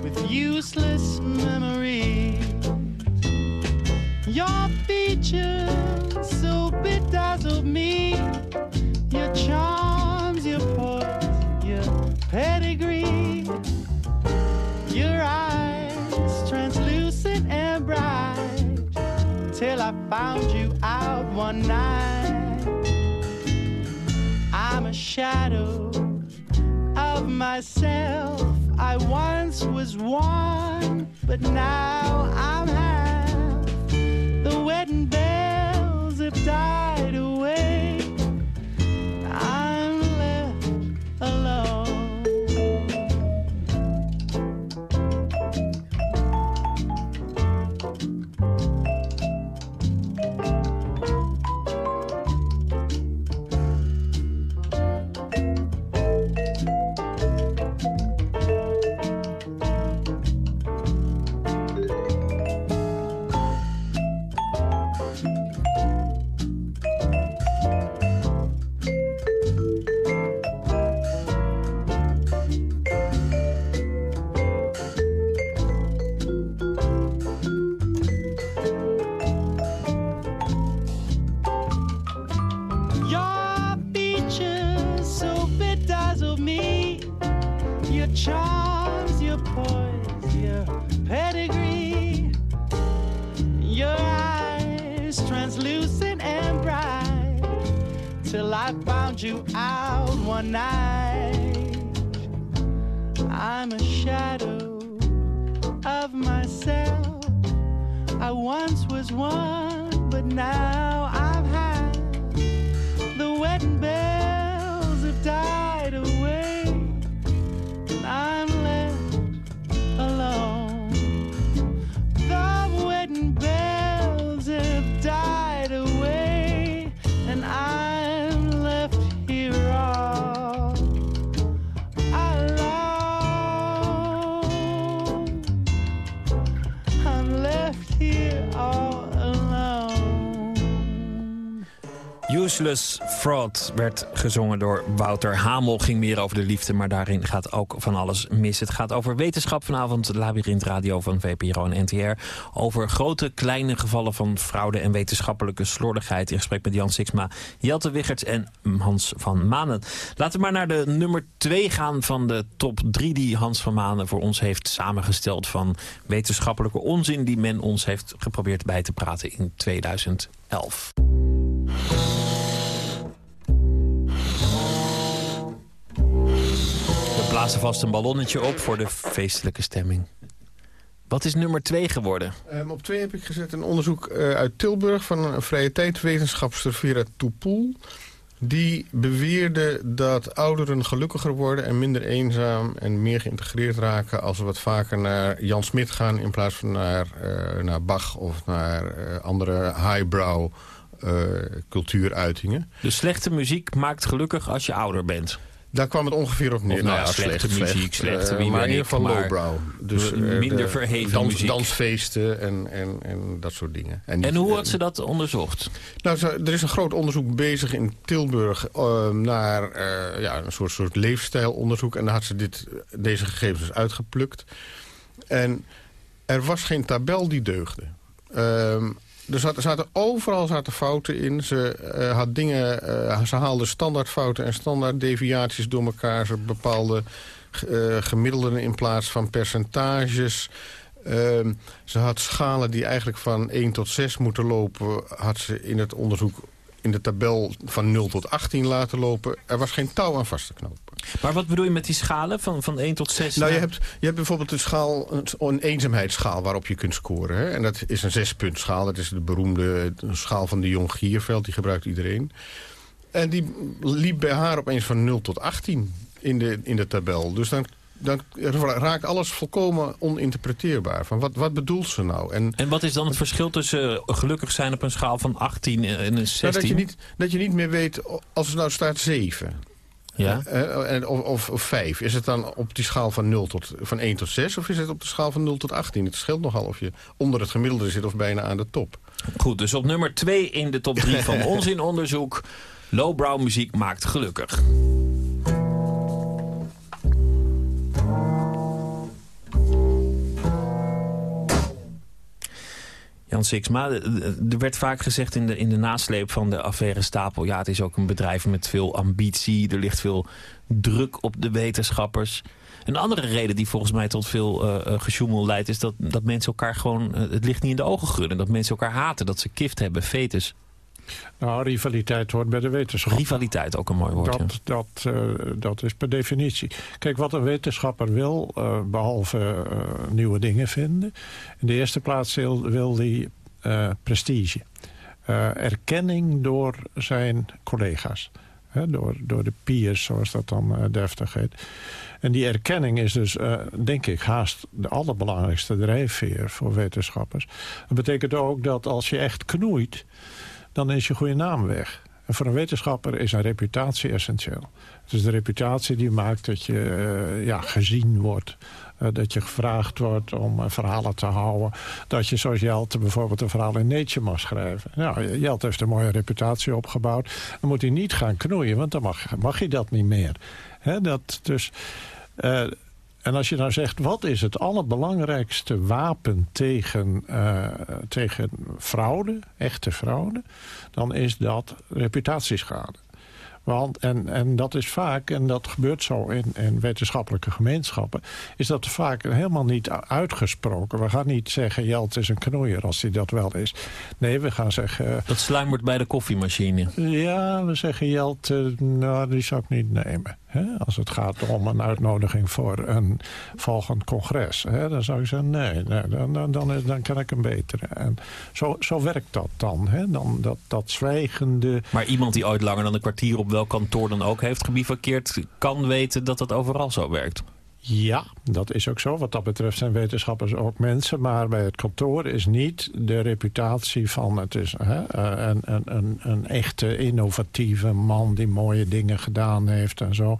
[SPEAKER 7] with useless memories. Your features so bedazzled me, your charms, your poise, your pedigree, your eyes translucent and bright, till I found you out one night. I'm a shadow of myself. I once was one, but now I'm half.
[SPEAKER 3] Fraud werd gezongen door Wouter Hamel. Ging meer over de liefde, maar daarin gaat ook van alles mis. Het gaat over wetenschap vanavond, Labyrinth Radio van VPRO en NTR. Over grote, kleine gevallen van fraude en wetenschappelijke slordigheid. In gesprek met Jan Sixma, Jelte Wicherts en Hans van Manen. Laten we maar naar de nummer 2 gaan van de top 3 die Hans van Manen voor ons heeft samengesteld. Van wetenschappelijke onzin die men ons heeft geprobeerd bij te praten in 2011. Blazen vast een ballonnetje op voor de feestelijke stemming. Wat is nummer 2 geworden?
[SPEAKER 5] Ehm, op twee heb ik gezet een onderzoek eh, uit Tilburg... van een vrije tijdwetenschapster Vera Toepoel. Die beweerde dat ouderen gelukkiger worden... en minder eenzaam en meer geïntegreerd raken... als ze wat vaker naar Jan Smit gaan... in plaats van naar, eh, naar Bach of naar eh, andere highbrow eh, cultuuruitingen.
[SPEAKER 3] De slechte muziek maakt gelukkig als je ouder bent.
[SPEAKER 5] Daar kwam het ongeveer op neer.
[SPEAKER 3] Of nou ja, slechte muziek, slechte, wie
[SPEAKER 5] maar in ieder geval lowbrow. Dus, eh,
[SPEAKER 3] minder
[SPEAKER 5] de
[SPEAKER 3] verheven
[SPEAKER 5] dans,
[SPEAKER 3] muziek.
[SPEAKER 5] Dansfeesten en, en, en dat soort dingen.
[SPEAKER 3] En hoe had ze dat onderzocht?
[SPEAKER 5] Nou, er is een groot onderzoek bezig in Tilburg eh, naar eh, ja, een soort, soort leefstijlonderzoek. En daar had ze dit, deze gegevens uitgeplukt. En er was geen tabel die deugde. Ehm, er zaten, overal zaten fouten in. Ze, eh, had dingen, eh, ze haalde standaardfouten en standaarddeviaties door elkaar. Ze bepaalde eh, gemiddelden in plaats van percentages. Ehm, ze had schalen die eigenlijk van 1 tot 6 moeten lopen... had ze in het onderzoek in de tabel van 0 tot 18 laten lopen. Er was geen touw aan vast te knopen.
[SPEAKER 3] Maar wat bedoel je met die schalen van, van 1 tot 6?
[SPEAKER 5] Nou, je hebt, je hebt bijvoorbeeld een, schaal, een, een eenzaamheidsschaal waarop je kunt scoren. Hè? En dat is een zespuntschaal. Dat is de beroemde schaal van de Jong Gierveld. Die gebruikt iedereen. En die liep bij haar opeens van 0 tot 18 in de, in de tabel. Dus dan dan raakt alles volkomen oninterpreteerbaar. Van wat, wat bedoelt ze nou?
[SPEAKER 3] En, en wat is dan het verschil tussen uh, gelukkig zijn op een schaal van 18 en een 16?
[SPEAKER 5] Nou, dat, je niet, dat je niet meer weet, als er nou staat 7...
[SPEAKER 3] Ja?
[SPEAKER 5] Uh, of, of, of 5. Is het dan op die schaal van, 0 tot, van 1 tot 6 of is het op de schaal van 0 tot 18? Het scheelt nogal of je onder het gemiddelde zit of bijna aan de top.
[SPEAKER 3] Goed, dus op nummer 2 in de top 3 van [LAUGHS] ons in onderzoek... Lowbrow muziek maakt gelukkig. Jan Sixma, er werd vaak gezegd in de, in de nasleep van de affaire Stapel... ja, het is ook een bedrijf met veel ambitie, er ligt veel druk op de wetenschappers. Een andere reden die volgens mij tot veel uh, gesjoemel leidt... is dat, dat mensen elkaar gewoon het licht niet in de ogen gunnen. Dat mensen elkaar haten, dat ze kift hebben, fetus.
[SPEAKER 6] Nou, rivaliteit hoort bij de wetenschap.
[SPEAKER 3] Rivaliteit, ook een mooi woord.
[SPEAKER 6] Dat, dat, uh, dat is per definitie. Kijk, wat een wetenschapper wil, uh, behalve uh, nieuwe dingen vinden... in de eerste plaats wil, wil hij prestige. erkenning door zijn collega's. Hè, door, door de peers, zoals dat dan deftig heet. En die erkenning is dus, denk ik, haast de allerbelangrijkste drijfveer voor wetenschappers. Dat betekent ook dat als je echt knoeit dan is je goede naam weg. En voor een wetenschapper is een reputatie essentieel. Het is de reputatie die maakt dat je uh, ja, gezien wordt. Uh, dat je gevraagd wordt om uh, verhalen te houden. Dat je zoals Jelte bijvoorbeeld een verhaal in Nature mag schrijven. Nou, Jelte heeft een mooie reputatie opgebouwd. Dan moet hij niet gaan knoeien, want dan mag, mag hij dat niet meer. Dat, dus en als je nou zegt, wat is het allerbelangrijkste wapen tegen, uh, tegen fraude, echte fraude, dan is dat reputatieschade. Want, en, en dat is vaak, en dat gebeurt zo in, in wetenschappelijke gemeenschappen... is dat vaak helemaal niet uitgesproken. We gaan niet zeggen, Jelt is een knoeier als hij dat wel is. Nee, we gaan zeggen...
[SPEAKER 3] Dat sluimert bij de koffiemachine.
[SPEAKER 6] Ja, we zeggen Jelt, uh, nou, die zou ik niet nemen. Als het gaat om een uitnodiging voor een volgend congres. Dan zou ik zeggen, nee, dan, dan, dan, dan kan ik een betere. En zo, zo werkt dat dan. Dan dat, dat zwijgende...
[SPEAKER 3] Maar iemand die ooit langer dan een kwartier op welk kantoor dan ook heeft gebivakkeerd... kan weten dat dat overal zo werkt.
[SPEAKER 6] Ja, dat is ook zo. Wat dat betreft zijn wetenschappers ook mensen. Maar bij het kantoor is niet de reputatie van... het is hè, eh, een, een, een, een echte innovatieve man die mooie dingen gedaan heeft en zo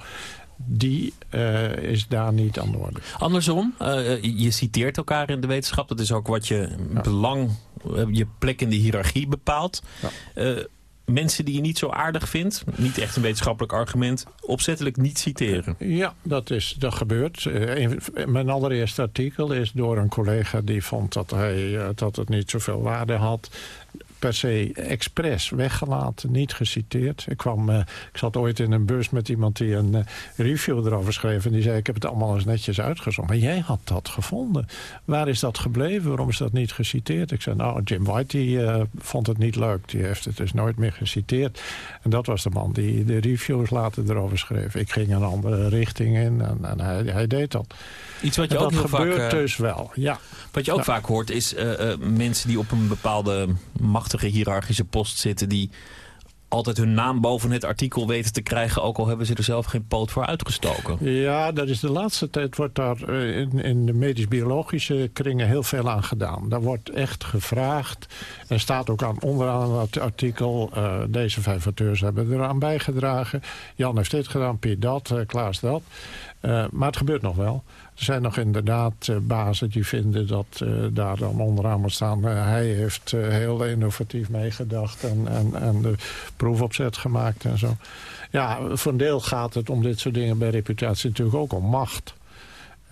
[SPEAKER 6] die uh, is daar niet aan de orde.
[SPEAKER 3] Andersom, uh, je citeert elkaar in de wetenschap. Dat is ook wat je ja. belang, je plek in de hiërarchie bepaalt. Ja. Uh, mensen die je niet zo aardig vindt, niet echt een wetenschappelijk argument, opzettelijk niet citeren.
[SPEAKER 6] Ja, dat, is, dat gebeurt. Uh, mijn allereerste artikel is door een collega die vond dat, hij, uh, dat het niet zoveel waarde had per se expres weggelaten, niet geciteerd. Ik, kwam, uh, ik zat ooit in een bus met iemand die een uh, review erover schreef... en die zei, ik heb het allemaal eens netjes uitgezocht. Maar jij had dat gevonden. Waar is dat gebleven? Waarom is dat niet geciteerd? Ik zei, nou, Jim White uh, vond het niet leuk. Die heeft het dus nooit meer geciteerd. En dat was de man die de reviews later erover schreef. Ik ging een andere richting in en, en hij deed dat.
[SPEAKER 3] Iets wat je
[SPEAKER 6] en
[SPEAKER 3] ook heel
[SPEAKER 6] gebeurt
[SPEAKER 3] vaak,
[SPEAKER 6] dus wel, ja.
[SPEAKER 3] Wat je ook vaak hoort is uh, uh, mensen die op een bepaalde machtige hiërarchische post zitten... die altijd hun naam boven het artikel weten te krijgen... ook al hebben ze er zelf geen poot voor uitgestoken.
[SPEAKER 6] Ja, dat is de laatste tijd wordt daar in, in, de medisch-biologische kringen heel veel aan gedaan. Daar wordt echt gevraagd. Er staat ook aan onderaan het artikel... deze vijf auteurs hebben eraan bijgedragen. Jan heeft dit gedaan, Piet dat, Klaas dat. Maar het gebeurt nog wel. Er zijn nog inderdaad uh, bazen die vinden dat uh, daar dan onderaan moet staan. Hij heeft heel innovatief meegedacht en, en, en de proefopzet gemaakt en zo. Ja, voor een deel gaat het om dit soort dingen bij reputatie natuurlijk ook om macht.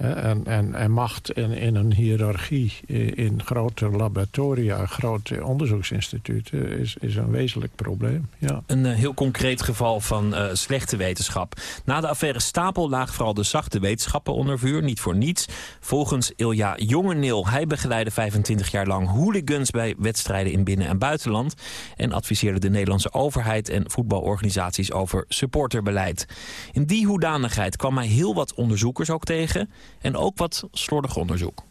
[SPEAKER 6] En, en, en macht in, in een hiërarchie in grote laboratoria, grote onderzoeksinstituten... is, is een wezenlijk probleem, ja.
[SPEAKER 3] Een uh, heel concreet geval van uh, slechte wetenschap. Na de affaire Stapel lagen vooral de zachte wetenschappen onder vuur. Niet voor niets. Volgens Ilja Jongeneel. Hij begeleidde 25 jaar lang hooligans bij wedstrijden in binnen- en buitenland. En adviseerde de Nederlandse overheid en voetbalorganisaties over supporterbeleid. In die hoedanigheid kwam hij heel wat onderzoekers ook tegen en ook wat slordig onderzoek.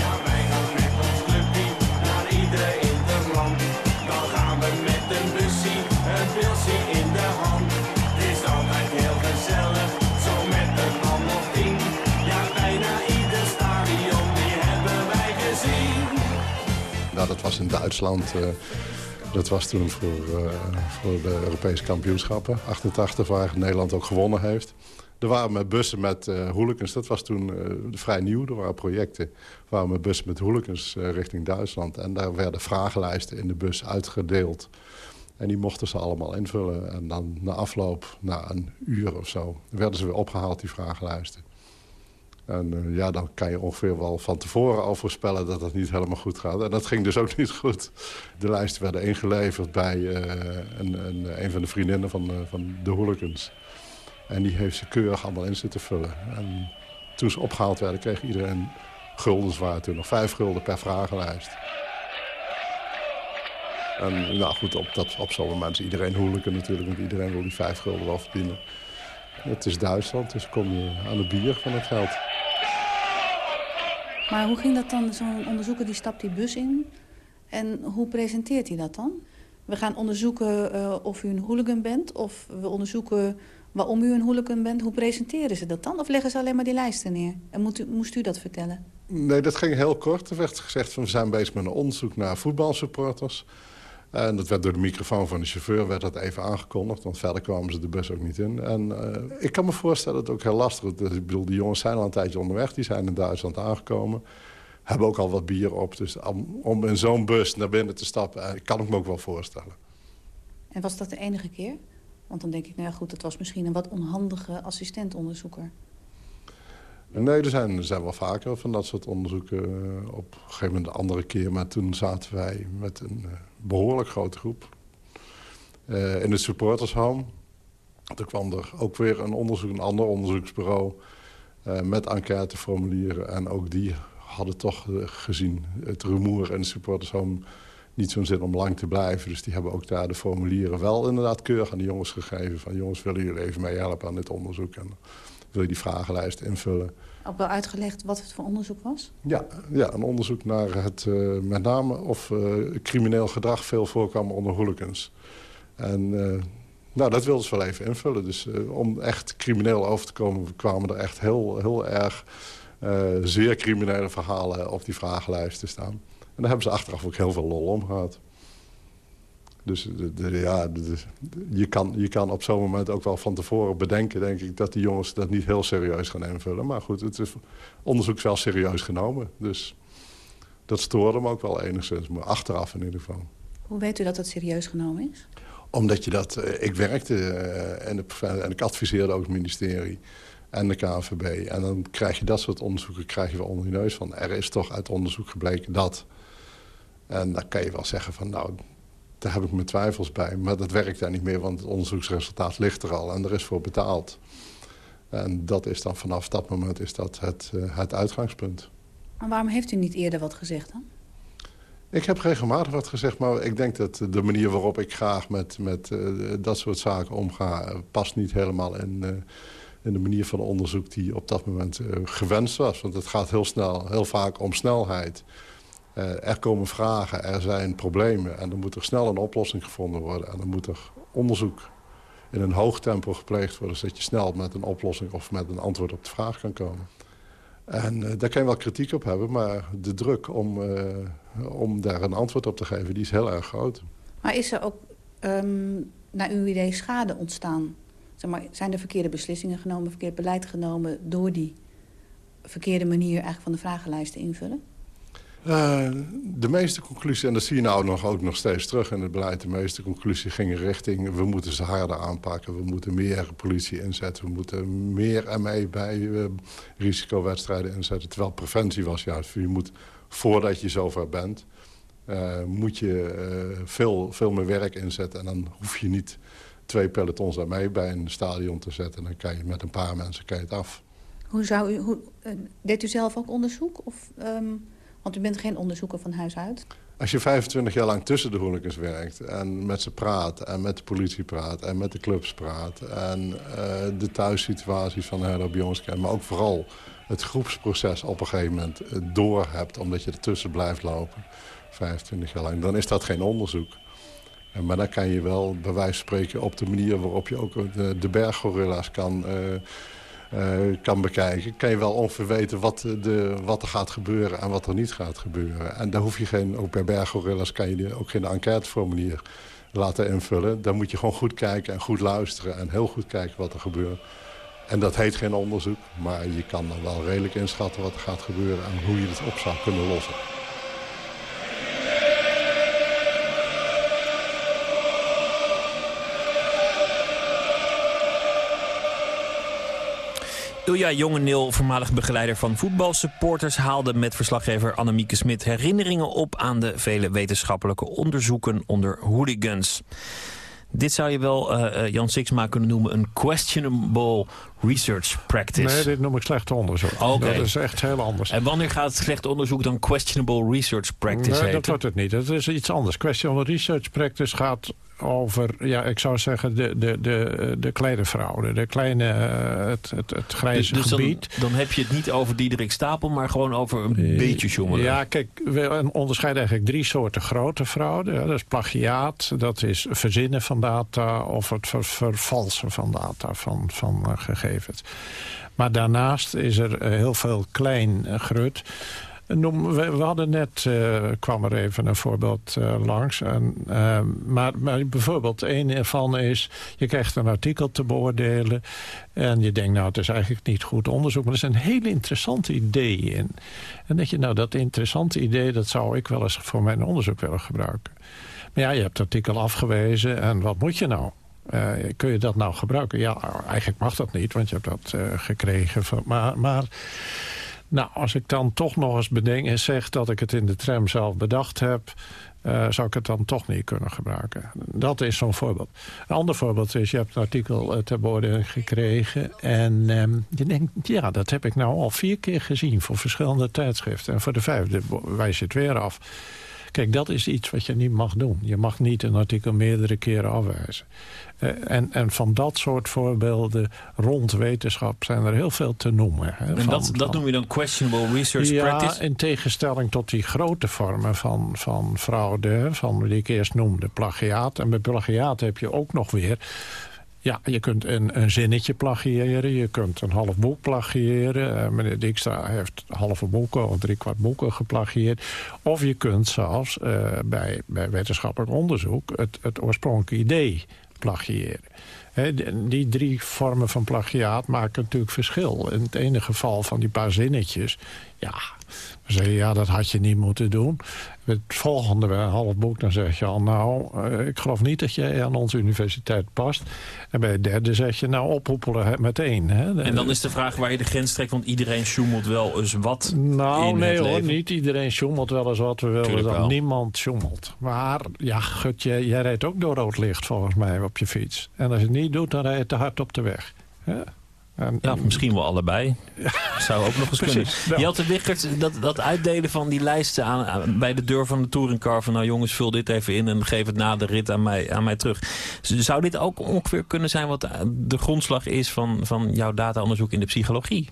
[SPEAKER 3] Ja, wij gaan met ons clubje naar iedere interland. Dan gaan we met een bussie, een pilsie in de hand. Het is altijd heel gezellig, zo met een man of tien. Ja, bijna ieder stadion, die hebben wij gezien.
[SPEAKER 8] Nou, dat was in Duitsland... Uh... Dat was toen voor, uh, voor de Europese kampioenschappen. 88, waar Nederland ook gewonnen heeft. Er waren met bussen met uh, hooligans, dat was toen uh, vrij nieuw. Er waren projecten, er waren met bussen met hooligans uh, richting Duitsland. En daar werden vragenlijsten in de bus uitgedeeld. En die mochten ze allemaal invullen. En dan na afloop, na een uur of zo, werden ze weer opgehaald, die vragenlijsten. En ja, dan kan je ongeveer wel van tevoren al voorspellen dat dat niet helemaal goed gaat. En dat ging dus ook [LAUGHS] niet goed. De lijsten werden ingeleverd bij een, een, een van de vriendinnen van, van de hooligans. En die heeft ze keurig allemaal in zitten vullen. En toen ze opgehaald werden, kreeg iedereen guldens waren toen nog vijf gulden per vragenlijst. En nou goed, op, dat, op zo'n moment iedereen hooligan natuurlijk, want iedereen wil die vijf gulden wel verdienen. Het is Duitsland, dus kom je aan het bier van het geld.
[SPEAKER 9] Maar hoe ging dat dan? Zo'n onderzoeker die stapt die bus in. En hoe presenteert hij dat dan? We gaan onderzoeken uh, of u een hooligan bent. Of we onderzoeken waarom u een hooligan bent. Hoe presenteren ze dat dan? Of leggen ze alleen maar die lijsten neer? En moet u, moest u dat vertellen?
[SPEAKER 8] Nee, dat ging heel kort. Er werd gezegd van we zijn bezig met een onderzoek naar voetbalsupporters. En dat werd door de microfoon van de chauffeur werd dat even aangekondigd. Want verder kwamen ze de bus ook niet in. En uh, ik kan me voorstellen dat het ook heel lastig is. Ik bedoel, die jongens zijn al een tijdje onderweg. Die zijn in Duitsland aangekomen. Hebben ook al wat bier op. Dus om, om in zo'n bus naar binnen te stappen, kan ik me ook wel voorstellen.
[SPEAKER 9] En was dat de enige keer? Want dan denk ik, nou goed, het was misschien een wat onhandige assistentonderzoeker.
[SPEAKER 8] Nee, er zijn, er zijn wel vaker van dat soort onderzoeken. Op een gegeven moment een andere keer. Maar toen zaten wij met een behoorlijk grote groep. Uh, in het supportershome. Toen kwam er ook weer een onderzoek, een ander onderzoeksbureau... Met enquêteformulieren. En ook die hadden toch gezien het rumoer in het supportershome niet zo'n zin om lang te blijven. Dus die hebben ook daar de formulieren wel inderdaad keurig aan de jongens gegeven. Van jongens, willen jullie even meehelpen aan dit onderzoek? En wil je die vragenlijst invullen?
[SPEAKER 9] Ook wel uitgelegd wat het voor onderzoek was?
[SPEAKER 8] Ja, ja een onderzoek naar het, uh, met name of uh, crimineel gedrag veel voorkwam onder hooligans. En uh, nou, dat wilden ze wel even invullen. Dus om echt crimineel over te komen kwamen er echt heel, heel erg zeer criminele verhalen op die vragenlijst te staan. En daar hebben ze achteraf ook heel veel lol om gehad. Dus de, de, ja, de, je, kan, je kan op zo'n moment ook wel van tevoren bedenken... denk ik, dat die jongens dat niet heel serieus gaan invullen. Maar goed, het is onderzoek is wel serieus genomen. Dus dat stoorde me ook wel enigszins. Maar achteraf in ieder geval.
[SPEAKER 9] Hoe weet u dat het serieus genomen is?
[SPEAKER 8] Omdat je dat... Ik werkte en, en ik adviseerde ook het ministerie en de KNVB. En dan krijg je dat soort onderzoeken krijg je wel onder je neus van. Er is toch uit onderzoek gebleken dat... En dan kan je wel zeggen van nou, daar heb ik mijn twijfels bij. Maar dat werkt daar niet meer, want het onderzoeksresultaat ligt er al en er is voor betaald. En dat is dan vanaf dat moment is dat het, uh, het uitgangspunt.
[SPEAKER 9] Maar waarom heeft u niet eerder wat gezegd dan?
[SPEAKER 8] Ik heb regelmatig wat gezegd, maar ik denk dat de manier waarop ik graag met, met uh, dat soort zaken omga... Uh, past niet helemaal in, in de manier van onderzoek die op dat moment gewenst was. Want het gaat heel snel, heel vaak om snelheid. Uh, er komen vragen, er zijn problemen en dan moet er snel een oplossing gevonden worden. En dan moet er onderzoek in een hoog tempo gepleegd worden... zodat je snel met een oplossing of met een antwoord op de vraag kan komen. En uh, daar kan je wel kritiek op hebben, maar de druk om, uh, om daar een antwoord op te geven... die is heel erg groot.
[SPEAKER 9] Maar is er ook um, naar uw idee schade ontstaan? Zeg maar, zijn er verkeerde beslissingen genomen, verkeerd beleid genomen... door die verkeerde manier eigenlijk van de vragenlijsten invullen?
[SPEAKER 8] Uh, de meeste conclusies, en dat zie je nou nog, ook nog steeds terug in het beleid... de meeste conclusies gingen richting... we moeten ze harder aanpakken, we moeten meer politie inzetten... we moeten meer ME bij uh, risicowedstrijden inzetten. Terwijl preventie was juist, je moet voordat je zover bent... Uh, moet je veel, veel meer werk inzetten. En dan hoef je niet twee pelotons mee bij een stadion te zetten. Dan kan je met een paar mensen kan je het af.
[SPEAKER 9] Hoe zou u, hoe, deed u zelf ook onderzoek? Of... Um want u bent geen onderzoeker van huis uit.
[SPEAKER 8] Als je 25 jaar lang tussen de hooligans werkt... en met ze praat, en met de politie praat, en met de clubs praat... en uh, de thuissituaties van Herder Bjonske... maar ook vooral het groepsproces op een gegeven moment uh, door hebt... omdat je ertussen blijft lopen, 25 jaar lang... dan is dat geen onderzoek. Maar dan kan je wel bij wijze van spreken op de manier waarop je ook de, de berggorilla's kan... kan bekijken... kan je wel ongeveer weten wat, de, wat er gaat gebeuren en wat er niet gaat gebeuren. En daar hoef je geen, ook bij berggorillas kan je ook geen enquêteformulier laten invullen. Dan moet je gewoon goed kijken en goed luisteren en heel goed kijken wat er gebeurt. En dat heet geen onderzoek, maar je kan dan wel redelijk inschatten wat er gaat gebeuren... en hoe je het op zou kunnen lossen.
[SPEAKER 3] Ilja Jongeneel, voormalig begeleider van voetbalsupporters... haalde met verslaggever Annemieke Smit herinneringen op... aan de vele wetenschappelijke onderzoeken onder hooligans. Dit zou je wel, uh, Jan Sixma, kunnen noemen een questionable research practice.
[SPEAKER 6] Nee, dit noem ik slecht onderzoek. Okay. Dat is echt heel anders.
[SPEAKER 3] En wanneer gaat het slecht onderzoek dan questionable research practice
[SPEAKER 6] Nee, dat wordt het niet. Dat is iets anders. Questionable research practice gaat over, ja, ik zou zeggen, de, de, de, de kleine fraude. De kleine, eh, het, het, het grijze
[SPEAKER 3] dus, dus
[SPEAKER 6] gebied.
[SPEAKER 3] Dan, dan, heb je het niet over Diederik Stapel, maar gewoon over een uh, beetje jommelen.
[SPEAKER 6] Ja, kijk, we onderscheiden eigenlijk drie soorten grote fraude. Ja, dat is plagiaat, dat is verzinnen van data... of het ver, vervalsen van data, van, van uh, gegevens. Maar daarnaast is er heel veel klein grut We, hadden net, uh, kwam er even een voorbeeld uh, langs. En, uh, maar, bijvoorbeeld, een ervan is... je krijgt een artikel te beoordelen... en je denkt, nou, het is eigenlijk niet goed onderzoek... maar er een heel interessant idee in. En denk je, nou, dat interessante idee... dat zou ik wel eens voor mijn onderzoek willen gebruiken. Maar ja, je hebt het artikel afgewezen en wat moet je nou? Kun je dat nou gebruiken? Ja, eigenlijk mag dat niet, want je hebt dat gekregen. Van, maar, maar nou, als ik dan toch nog eens bedenk en zeg dat ik het in de tram zelf bedacht heb... Uh, zou ik het dan toch niet kunnen gebruiken. Dat is zo'n voorbeeld. Een ander voorbeeld is, je hebt een artikel uh, ter beoordeling gekregen... en um, je denkt, ja, dat heb ik nou al vier keer gezien... voor verschillende tijdschriften. En voor de vijfde wijs je het weer af. Kijk, dat is iets wat je niet mag doen. Je mag niet een artikel meerdere keren afwijzen. Uh, en, en van dat soort voorbeelden rond wetenschap zijn er heel veel te noemen. Hè,
[SPEAKER 3] en
[SPEAKER 6] van,
[SPEAKER 3] dat, dat noem je dan questionable research
[SPEAKER 6] ja,
[SPEAKER 3] practice?
[SPEAKER 6] in tegenstelling tot die grote vormen van, van fraude, van die ik eerst noemde, plagiaat. En bij plagiaat heb je ook nog weer ja, je kunt een, een zinnetje plagiëren. Je kunt een half boek plagiëren. Uh, meneer Dijkstra heeft halve boeken of driekwart boeken geplagieerd. Of je kunt zelfs uh, bij, bij wetenschappelijk onderzoek... het, het oorspronkelijke idee plagiëren. Die drie vormen van plagiaat maken natuurlijk verschil. In het ene geval van die paar zinnetjes... ja, je, ja, dat had je niet moeten doen. Het volgende half boek, dan zeg je al... nou, uh, ik geloof niet dat jij aan onze universiteit past. En bij het derde zeg je, nou, ophoepelen meteen. Hè.
[SPEAKER 3] En dan is de vraag waar je de grens trekt... want iedereen sjoemelt wel eens wat
[SPEAKER 6] Nou,
[SPEAKER 3] in
[SPEAKER 6] nee
[SPEAKER 3] het
[SPEAKER 6] hoor,
[SPEAKER 3] leven.
[SPEAKER 6] niet iedereen sjoemelt wel eens wat we willen.
[SPEAKER 3] Wel.
[SPEAKER 6] niemand sjoemelt. Maar, ja, gut, jij, jij rijdt ook door rood licht volgens mij op je fiets. En als je het niet doet, dan rij je te hard op de weg. Ja. En,
[SPEAKER 3] Ja, of misschien wel allebei. [LAUGHS] Zou ook nog eens kunnen.
[SPEAKER 6] ja.
[SPEAKER 3] Jelte Wichert, dat, dat uitdelen van die lijsten aan, aan- bij de deur van de touringcar... van nou jongens, vul dit even in en geef het na de rit aan mij, aan mij terug. Zou dit ook ongeveer kunnen zijn wat de grondslag is... van, van jouw dataonderzoek in de psychologie?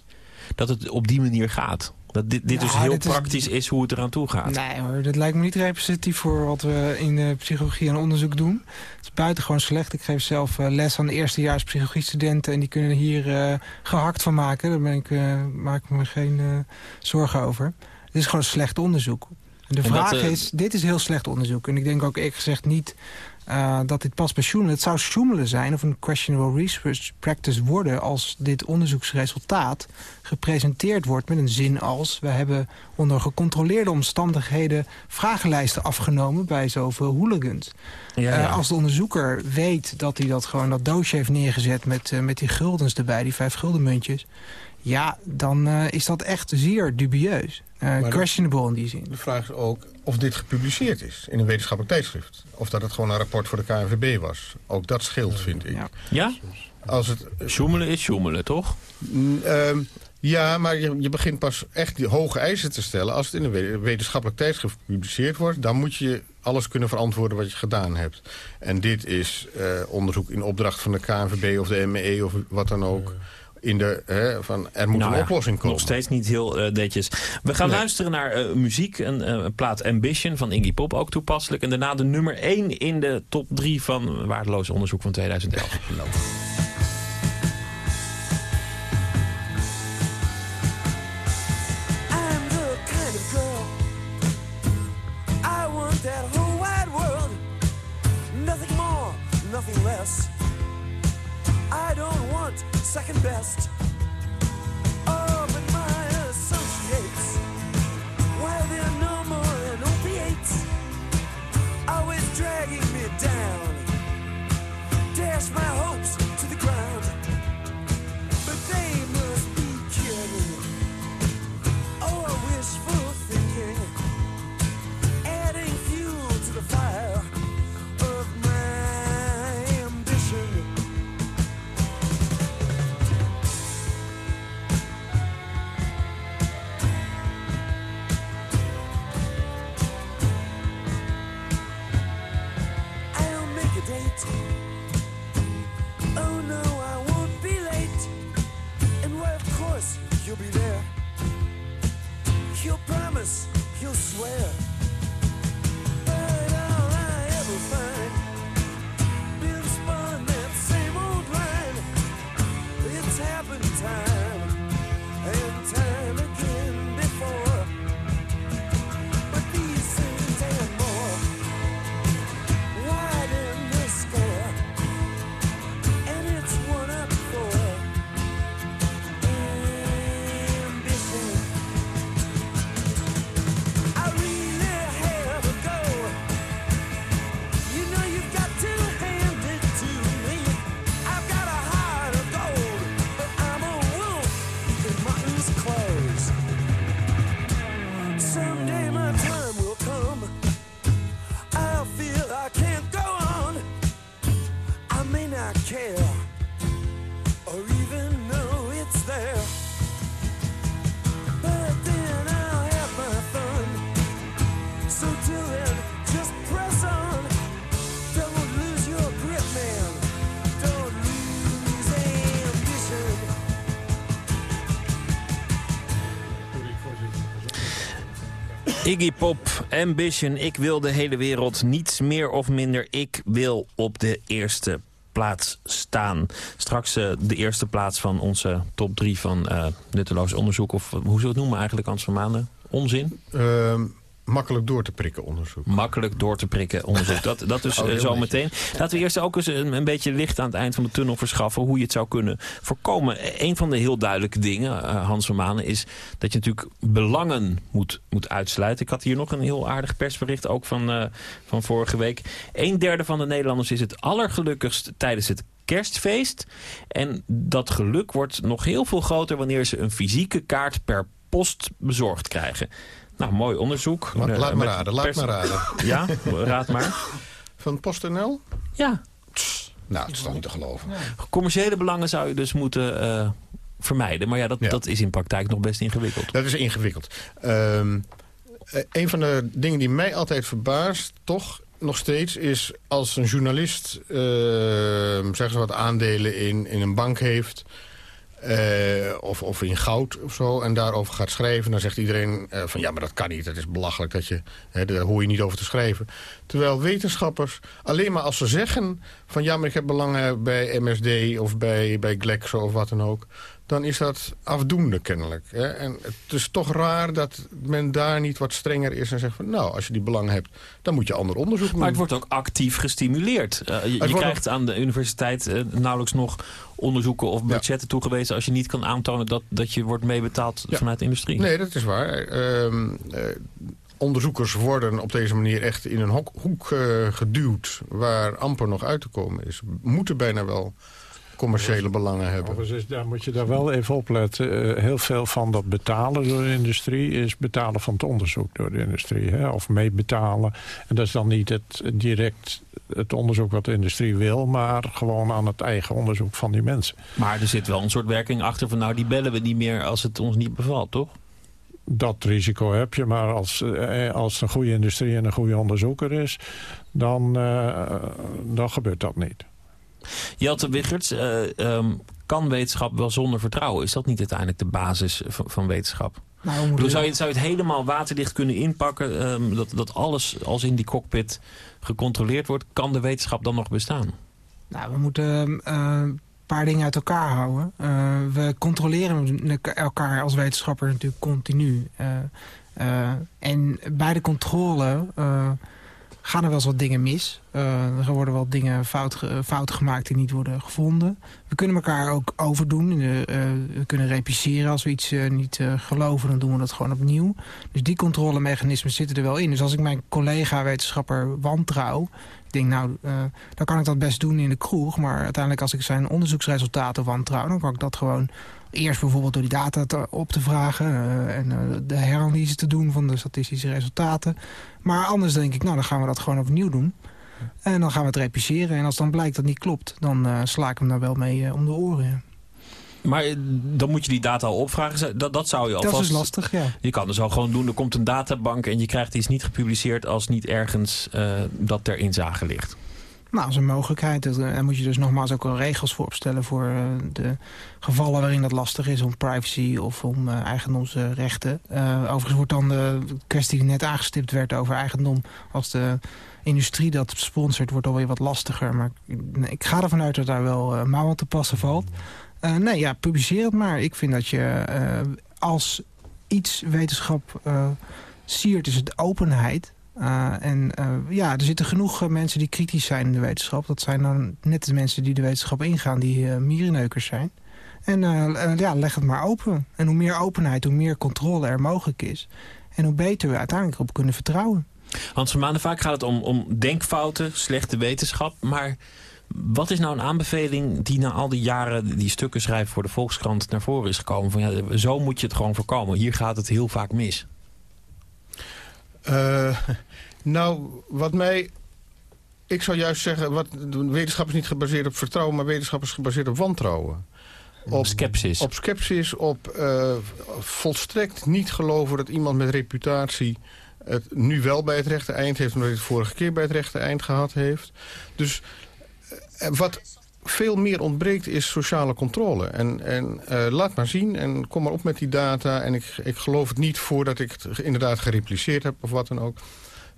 [SPEAKER 3] Dat het op die manier gaat? Dat dit, dit dus heel
[SPEAKER 4] dit
[SPEAKER 3] praktisch is hoe het eraan toe gaat?
[SPEAKER 4] Nee hoor, dat lijkt me niet representatief voor wat we in de psychologie en onderzoek doen. Het is buitengewoon slecht. Ik geef zelf eh, les aan de eerstejaars psychologiestudenten... en die kunnen hier eh, gehakt van maken. Daar ben ik, eh, maak ik me geen eh, zorgen over. Het is gewoon slecht onderzoek. En de vraag
[SPEAKER 3] dat, eh,
[SPEAKER 4] is, dit is heel slecht onderzoek. En ik denk ook eerlijk gezegd niet eh, dat dit past bij Schumelen. Het zou Schumelen zijn of een questionable research practice worden... als dit onderzoeksresultaat gepresenteerd wordt met een zin als... we hebben onder gecontroleerde omstandigheden vragenlijsten afgenomen... bij zoveel hooligans.
[SPEAKER 3] Ja,
[SPEAKER 4] Eh, als de onderzoeker weet dat hij dat gewoon dat doosje heeft neergezet... met, eh, met die guldens erbij, die vijf guldenmuntjes... ja, dan eh, is dat echt zeer dubieus. Eh, questionable in die zin.
[SPEAKER 5] De vraag is ook of dit gepubliceerd is in een wetenschappelijk tijdschrift. Of dat het gewoon een rapport voor de KNVB was. Ook dat scheelt, vind ik.
[SPEAKER 4] Ja.
[SPEAKER 5] Als het,
[SPEAKER 3] Sjoemelen is sjoemelen, toch?
[SPEAKER 5] Mm, ehm, ja, maar je, je begint pas echt die hoge eisen te stellen... als het in een we- wetenschappelijk tijdschrift gepubliceerd wordt. Dan moet je alles kunnen verantwoorden wat je gedaan hebt. En dit is eh, onderzoek in opdracht van de KNVB of de ME of wat dan ook... In de, hè, van, er moet
[SPEAKER 3] Nou
[SPEAKER 5] een
[SPEAKER 3] ja,
[SPEAKER 5] oplossing komen.
[SPEAKER 3] Nog steeds niet heel eh, netjes. We gaan
[SPEAKER 5] Nee.
[SPEAKER 3] luisteren naar eh, muziek. Een eh, plaat Ambition van Iggy Pop, ook toepasselijk. En daarna de nummer 1 in de top 3 van Waardeloos Onderzoek van 2011. [LAUGHS] Iggy Pop, Ambition. Ik wil de hele wereld. Niets meer of minder. Ik wil op de eerste plaats staan. Straks eh, de eerste plaats van onze top 3 van eh, nutteloos onderzoek. Of hoe zullen we het noemen eigenlijk, Hans van Maanden? Onzin?
[SPEAKER 5] Ehm, makkelijk door te prikken onderzoek.
[SPEAKER 3] Makkelijk door te prikken onderzoek. Dat, dat is [LAUGHS]
[SPEAKER 5] Oh,
[SPEAKER 3] eh, zo meteen. Laten we eerst ook eens een, een beetje licht aan het eind van de tunnel verschaffen. Hoe je het zou kunnen voorkomen. Een van de heel duidelijke dingen, eh, Hans van Manen, is dat je natuurlijk belangen moet, moet uitsluiten. Ik had hier nog een heel aardig persbericht, ook van, eh, van vorige week. Een derde van de Nederlanders is het allergelukkigst tijdens het kerstfeest. En dat geluk wordt nog heel veel groter wanneer ze een fysieke kaart per post bezorgd krijgen. Nou, mooi onderzoek.
[SPEAKER 5] Laat,
[SPEAKER 3] Eh,
[SPEAKER 5] laat maar raden, laat maar raden. [LAUGHS]
[SPEAKER 3] Ja, raad maar.
[SPEAKER 5] Van PostNL?
[SPEAKER 3] Ja,
[SPEAKER 5] Nou, het is toch niet te geloven.
[SPEAKER 3] commerciële belangen zou je dus moeten eh, vermijden. Maar ja dat,
[SPEAKER 5] Ja.
[SPEAKER 3] dat is in praktijk nog best ingewikkeld.
[SPEAKER 5] Dat is ingewikkeld. Ehm, eh, een van de dingen die mij altijd verbaast, toch nog steeds... is als een journalist ehm zeg ze wat aandelen in, in een bank heeft... eh, of, of in goud of zo, en daarover gaat schrijven... dan zegt iedereen eh, van ja, maar dat kan niet. Dat is belachelijk, dat je, hè, daar hoor je niet over te schrijven. Terwijl wetenschappers, alleen maar als ze zeggen... van ja, maar ik heb belangen bij MSD of bij, bij Glaxo of wat dan ook... dan is dat afdoende kennelijk. Hè? En het is toch raar dat men daar niet wat strenger is en zegt van... nou, als je die belangen hebt, dan moet je ander onderzoek doen.
[SPEAKER 3] Maar het wordt ook actief gestimuleerd. Uh, je, krijgt aan de universiteit uh, nauwelijks nog onderzoeken of budgetten ja. toegewezen... als je niet kan aantonen dat, dat je wordt meebetaald ja. vanuit de industrie.
[SPEAKER 5] Nee, dat is waar. Uh, onderzoekers worden op deze manier echt in een hoek, hoek geduwd... waar amper nog uit te komen is. Moeten bijna wel commerciële belangen hebben.
[SPEAKER 6] Overigens, daar moet je daar wel even op letten. Uh, heel veel van dat betalen door de industrie... is betalen van het onderzoek door de industrie. Hè? Of meebetalen. En dat is dan niet het, direct het onderzoek wat de industrie wil... maar gewoon aan het eigen onderzoek van die mensen.
[SPEAKER 3] Maar er zit wel een soort werking achter van... nou, die bellen we niet meer als het ons niet bevalt, toch?
[SPEAKER 6] Dat risico heb je, maar als, eh, als het een goede industrie en een goede onderzoeker is... dan, uh, dan gebeurt dat niet.
[SPEAKER 3] Jelte Wiggerts, uh, um, kan wetenschap wel zonder vertrouwen? Is dat niet uiteindelijk de basis van, van wetenschap?
[SPEAKER 4] Nou,
[SPEAKER 3] Bedoel, zou, je, zou je het helemaal waterdicht kunnen inpakken? Um, dat, dat alles als in die cockpit gecontroleerd wordt. Kan de wetenschap dan nog bestaan?
[SPEAKER 4] Nou, we moeten uh, een paar dingen uit elkaar houden. Uh, we controleren elkaar als wetenschappers natuurlijk continu. Uh, en bij de controle gaan er wel eens wat dingen mis. Uh, er worden wel dingen fout, fout gemaakt die niet worden gevonden. We kunnen elkaar ook overdoen. Uh, we kunnen repliceren als we iets niet geloven. Dan doen we dat gewoon opnieuw. Dus die controlemechanismen zitten er wel in. Dus als ik mijn collega-wetenschapper wantrouw... Ik denk, nou, dan kan ik dat best doen in de kroeg. Maar uiteindelijk als ik zijn onderzoeksresultaten wantrouw... dan kan ik dat gewoon eerst bijvoorbeeld door die data te, op te vragen... Uh, en uh, de heranalyse te doen van de statistische resultaten. Maar anders denk ik, nou, dan gaan we dat gewoon opnieuw doen. En dan gaan we het repliceren. En als dan blijkt dat niet klopt, dan uh, sla ik hem daar wel mee om de oren.
[SPEAKER 3] Maar dan moet je die data al opvragen. Dat, dat zou je alvast...
[SPEAKER 4] Dat is lastig, ja.
[SPEAKER 3] Je kan dus al gewoon doen, er komt een databank... en je krijgt iets niet gepubliceerd als niet ergens dat ter inzage ligt.
[SPEAKER 4] Nou, is een mogelijkheid. Daar moet je dus nogmaals ook wel regels voor opstellen... voor de gevallen waarin dat lastig is om privacy of om uh, eigendomsrechten. Uh, overigens wordt dan de kwestie die net aangestipt werd over eigendom... als de industrie dat sponsort, wordt alweer wat lastiger. Maar ik, ga ervan uit dat daar wel mouw te passen valt. nee, ja, publiceer het maar. Ik vind dat je als iets wetenschap siert, is het openheid... Uh, en uh, ja, er zitten genoeg uh, mensen die kritisch zijn in de wetenschap. Dat zijn dan net de mensen die de wetenschap ingaan, die mierenneukers zijn. En ja, leg het maar open. En hoe meer openheid, hoe meer controle er mogelijk is. En hoe beter we uiteindelijk op kunnen vertrouwen.
[SPEAKER 3] Hans van Maanden, vaak gaat het om, om denkfouten, slechte wetenschap. Maar wat is nou een aanbeveling die na al die jaren die stukken schrijven voor de Volkskrant naar voren is gekomen? Van ja, zo moet je het gewoon voorkomen. Hier gaat het heel vaak mis.
[SPEAKER 5] Uh, nou, wat mij... Ik zou juist zeggen, wat, wetenschap is niet gebaseerd op vertrouwen... maar wetenschap is gebaseerd op wantrouwen.
[SPEAKER 3] Op skepsis.
[SPEAKER 5] Op skepsis, op uh, volstrekt niet geloven dat iemand met reputatie... het nu wel bij het rechte eind heeft... omdat hij het vorige keer bij het rechte eind gehad heeft. Dus uh, wat veel meer ontbreekt is sociale controle. En, en uh, laat maar zien en kom maar op met die data. En ik, ik geloof het niet voordat ik het inderdaad gerepliceerd heb of wat dan ook.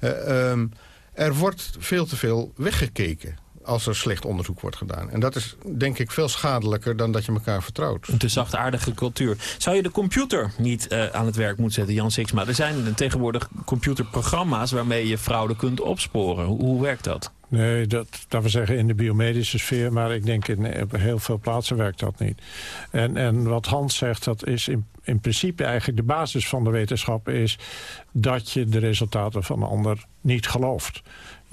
[SPEAKER 5] Uh, um, er wordt veel te veel weggekeken als er slecht onderzoek wordt gedaan. En dat is denk ik veel schadelijker dan dat je elkaar vertrouwt.
[SPEAKER 3] Een te zachtaardige cultuur. Zou je de computer niet uh, aan het werk moeten zetten, Jan Sixma? Er zijn tegenwoordig computerprogramma's waarmee je fraude kunt opsporen. Hoe, hoe werkt dat?
[SPEAKER 6] Nee, dat, dat we zeggen in de biomedische sfeer... maar ik denk in op heel veel plaatsen werkt dat niet. En, en wat Hans zegt, dat is in, in principe eigenlijk de basis van de wetenschap... is dat je de resultaten van een ander niet gelooft.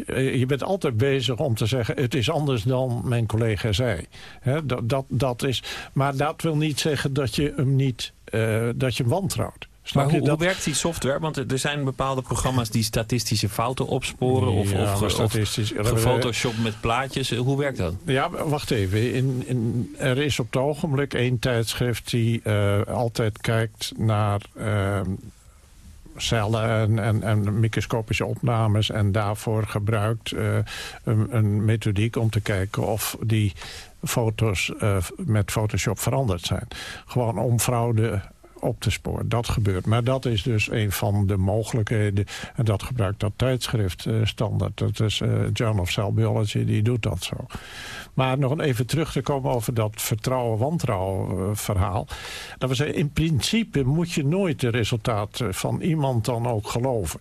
[SPEAKER 6] Je bent altijd bezig om te zeggen... het is anders dan mijn collega zei. He, dat, dat, dat is, maar dat wil niet zeggen dat je hem niet uh, dat je hem wantrouwt.
[SPEAKER 3] Maar hoe, hoe, werkt die software? Want er zijn bepaalde programma's die statistische fouten opsporen... of,
[SPEAKER 6] ja,
[SPEAKER 3] of,
[SPEAKER 6] statistisch,
[SPEAKER 3] of gefotoshopt met plaatjes. Hoe werkt dat?
[SPEAKER 6] Ja, wacht even. In, in, er is op het ogenblik één tijdschrift... die uh, altijd kijkt naar uh, cellen en, en, microscopische opnames... en daarvoor gebruikt uh, een, een, methodiek om te kijken of die foto's met Photoshop veranderd zijn. Gewoon om fraude op te sporen. Dat gebeurt. Maar dat is dus een van de mogelijkheden. En dat gebruikt dat tijdschrift eh, standaard. Dat is eh, Journal of Cell Biology, die doet dat zo. Maar nog even terug te komen over dat vertrouwen-wantrouwen eh, verhaal. Dat zeggen, in principe moet je nooit de resultaten van iemand dan ook geloven.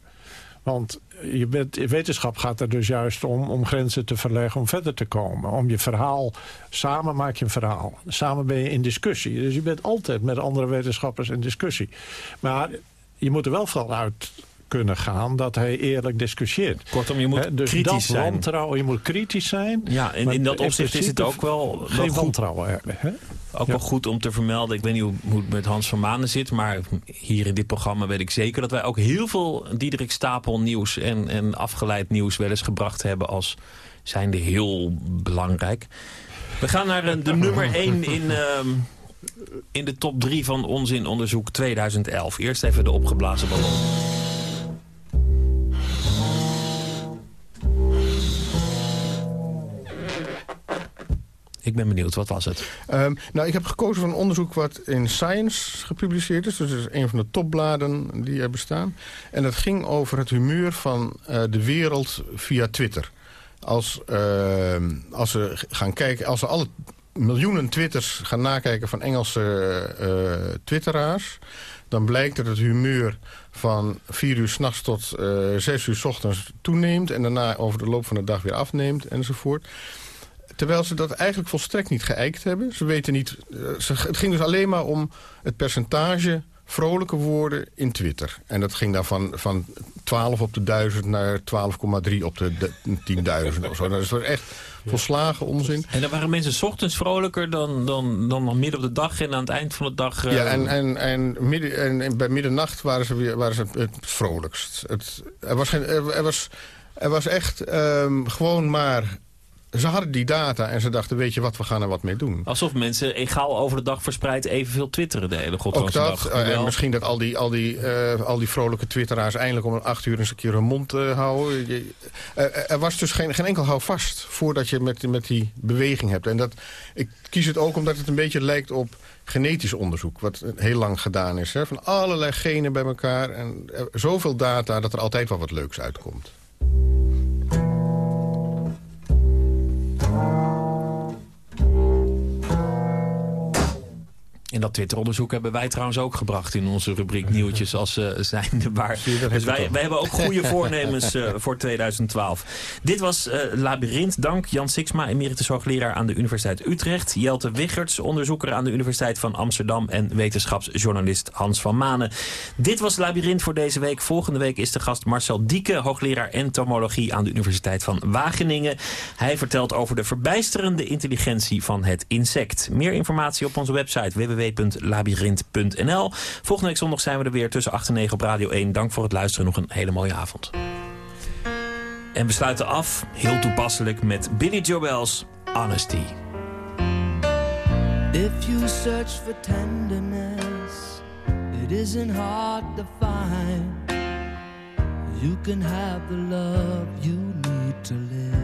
[SPEAKER 6] Want je bent, wetenschap gaat er dus juist om, om grenzen te verleggen, om verder te komen. Om je verhaal, samen maak je een verhaal. Samen ben je in discussie. Dus je bent altijd met andere wetenschappers in discussie. Maar je moet er wel van uit kunnen gaan dat hij eerlijk discussieert.
[SPEAKER 3] Kortom, je moet
[SPEAKER 6] dus
[SPEAKER 3] kritisch
[SPEAKER 6] dat
[SPEAKER 3] zijn.
[SPEAKER 6] wantrouwen, je moet kritisch zijn.
[SPEAKER 3] Ja, en in dat opzicht is het ook wel,
[SPEAKER 6] geen wantrouwen hebben. Hè?
[SPEAKER 3] Ook wel goed om te vermelden, ik weet niet hoe, hoe het met Hans van Manen zit... maar hier in dit programma weet ik zeker dat wij ook heel veel Diederik Stapel nieuws... en, en afgeleid nieuws wel eens gebracht hebben als zijnde heel belangrijk. We gaan naar eh, de [LAUGHS] nummer 1 in, ehm, in de top 3 van Onzinonderzoek 2011. Eerst even de opgeblazen ballon. Ik ben benieuwd, wat was het?
[SPEAKER 5] Ehm, nou, ik heb gekozen voor een onderzoek wat in Science gepubliceerd is. Dus het is een van de topbladen die er bestaan. En dat ging over het humeur van eh, de wereld via Twitter. Als, ehm, als ze gaan kijken, als ze alle miljoenen twitters gaan nakijken van Engelse eh, twitteraars... dan blijkt dat het humeur van 4 uur s'nachts tot eh 6 uur s ochtends toeneemt... en daarna over de loop van de dag weer afneemt enzovoort. Terwijl ze dat eigenlijk volstrekt niet geëikt hebben. Ze weten niet. eh, ze, het ging dus alleen maar om het percentage vrolijke woorden in Twitter. En dat ging dan van, van 12 op de 1000 naar 12,3 op de de 10.000 of zo. Dat is echt volslagen onzin.
[SPEAKER 3] En dan waren mensen 's ochtends vrolijker dan, dan, dan midden op de dag en aan het eind van de dag... eh,
[SPEAKER 5] Ja, en, en, en, midden, en, en bij middernacht waren ze, weer, waren ze het, het vrolijkst. Het, er, was geen, er, er was, er was echt ehm, gewoon maar... Ze hadden die data en ze dachten, weet je wat, we gaan er wat mee doen.
[SPEAKER 3] Alsof mensen egaal over de dag verspreid evenveel twitteren de hele dag.
[SPEAKER 5] eh, en misschien dat al die, al, die, eh, al die vrolijke twitteraars eindelijk om een acht uur eens een keer hun mond eh, houden. Je- er was dus geen, geen enkel houvast voordat je met, met die beweging hebt. En dat, ik kies het ook omdat het een beetje lijkt op genetisch onderzoek. Wat heel lang gedaan is. Hè, van allerlei genen bij elkaar. En zoveel data dat er altijd wel wat leuks uitkomt.
[SPEAKER 3] Dat Twitter-onderzoek hebben wij trouwens ook gebracht in onze rubriek nieuwtjes als uh, zijnde
[SPEAKER 5] dat
[SPEAKER 3] Dus wij, wij hebben ook [LAUGHS] goede voornemens eh, voor 2012. Dit was eh Labyrinth. Dank Jan Sixma, emeritus hoogleraar aan de Universiteit Utrecht. Jelte Wicherts, onderzoeker aan de Universiteit van Amsterdam. En wetenschapsjournalist Hans van Manen. Dit was Labyrinth voor deze week. Volgende week is de gast Marcel Dieke, hoogleraar entomologie aan de Universiteit van Wageningen. Hij vertelt over de verbijsterende intelligentie van het insect. Meer informatie op onze website www.labyrinth.nl. Volgende week zondag zijn we er weer tussen 8 en 9 op Radio 1. Dank voor het luisteren. Nog een hele mooie avond. En we sluiten af, heel toepasselijk, met Billy Joel's Honesty.
[SPEAKER 10] If you search for tenderness, it isn't hard to find. You can have the love you need to live.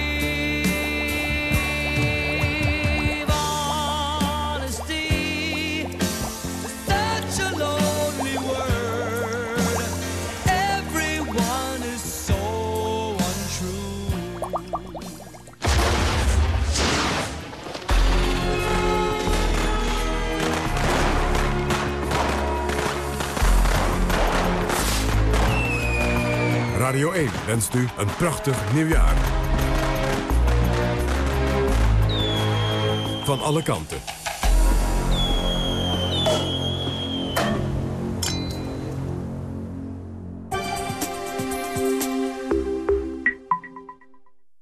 [SPEAKER 1] Radio 1 wenst u een prachtig nieuwjaar. Van alle kanten.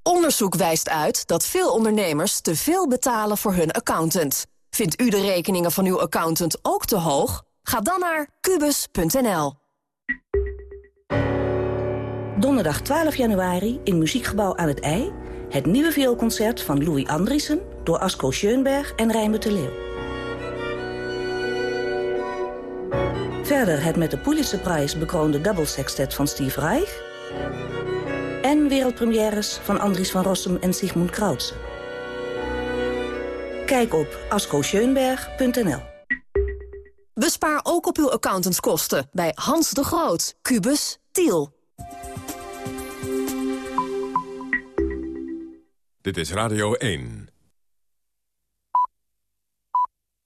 [SPEAKER 11] Onderzoek wijst uit dat veel ondernemers te veel betalen voor hun accountant. Vindt u de rekeningen van uw accountant ook te hoog? Ga dan naar kubus.nl.
[SPEAKER 12] Donderdag 12 januari in Muziekgebouw aan het IJ... het nieuwe vioolconcert van Louis Andriessen... door Asko Schoenberg en Rijnbe de Leeuw. Verder het met de Pulitzerprijs bekroonde double sextet van Steve Reich... en wereldpremières van Andries van Rossum en Sigmund Krautsen. Kijk op ascoscheunberg.nl.
[SPEAKER 11] Bespaar ook op uw accountantskosten bij Hans de Groot, Cubus, Tiel.
[SPEAKER 1] Dit is Radio 1.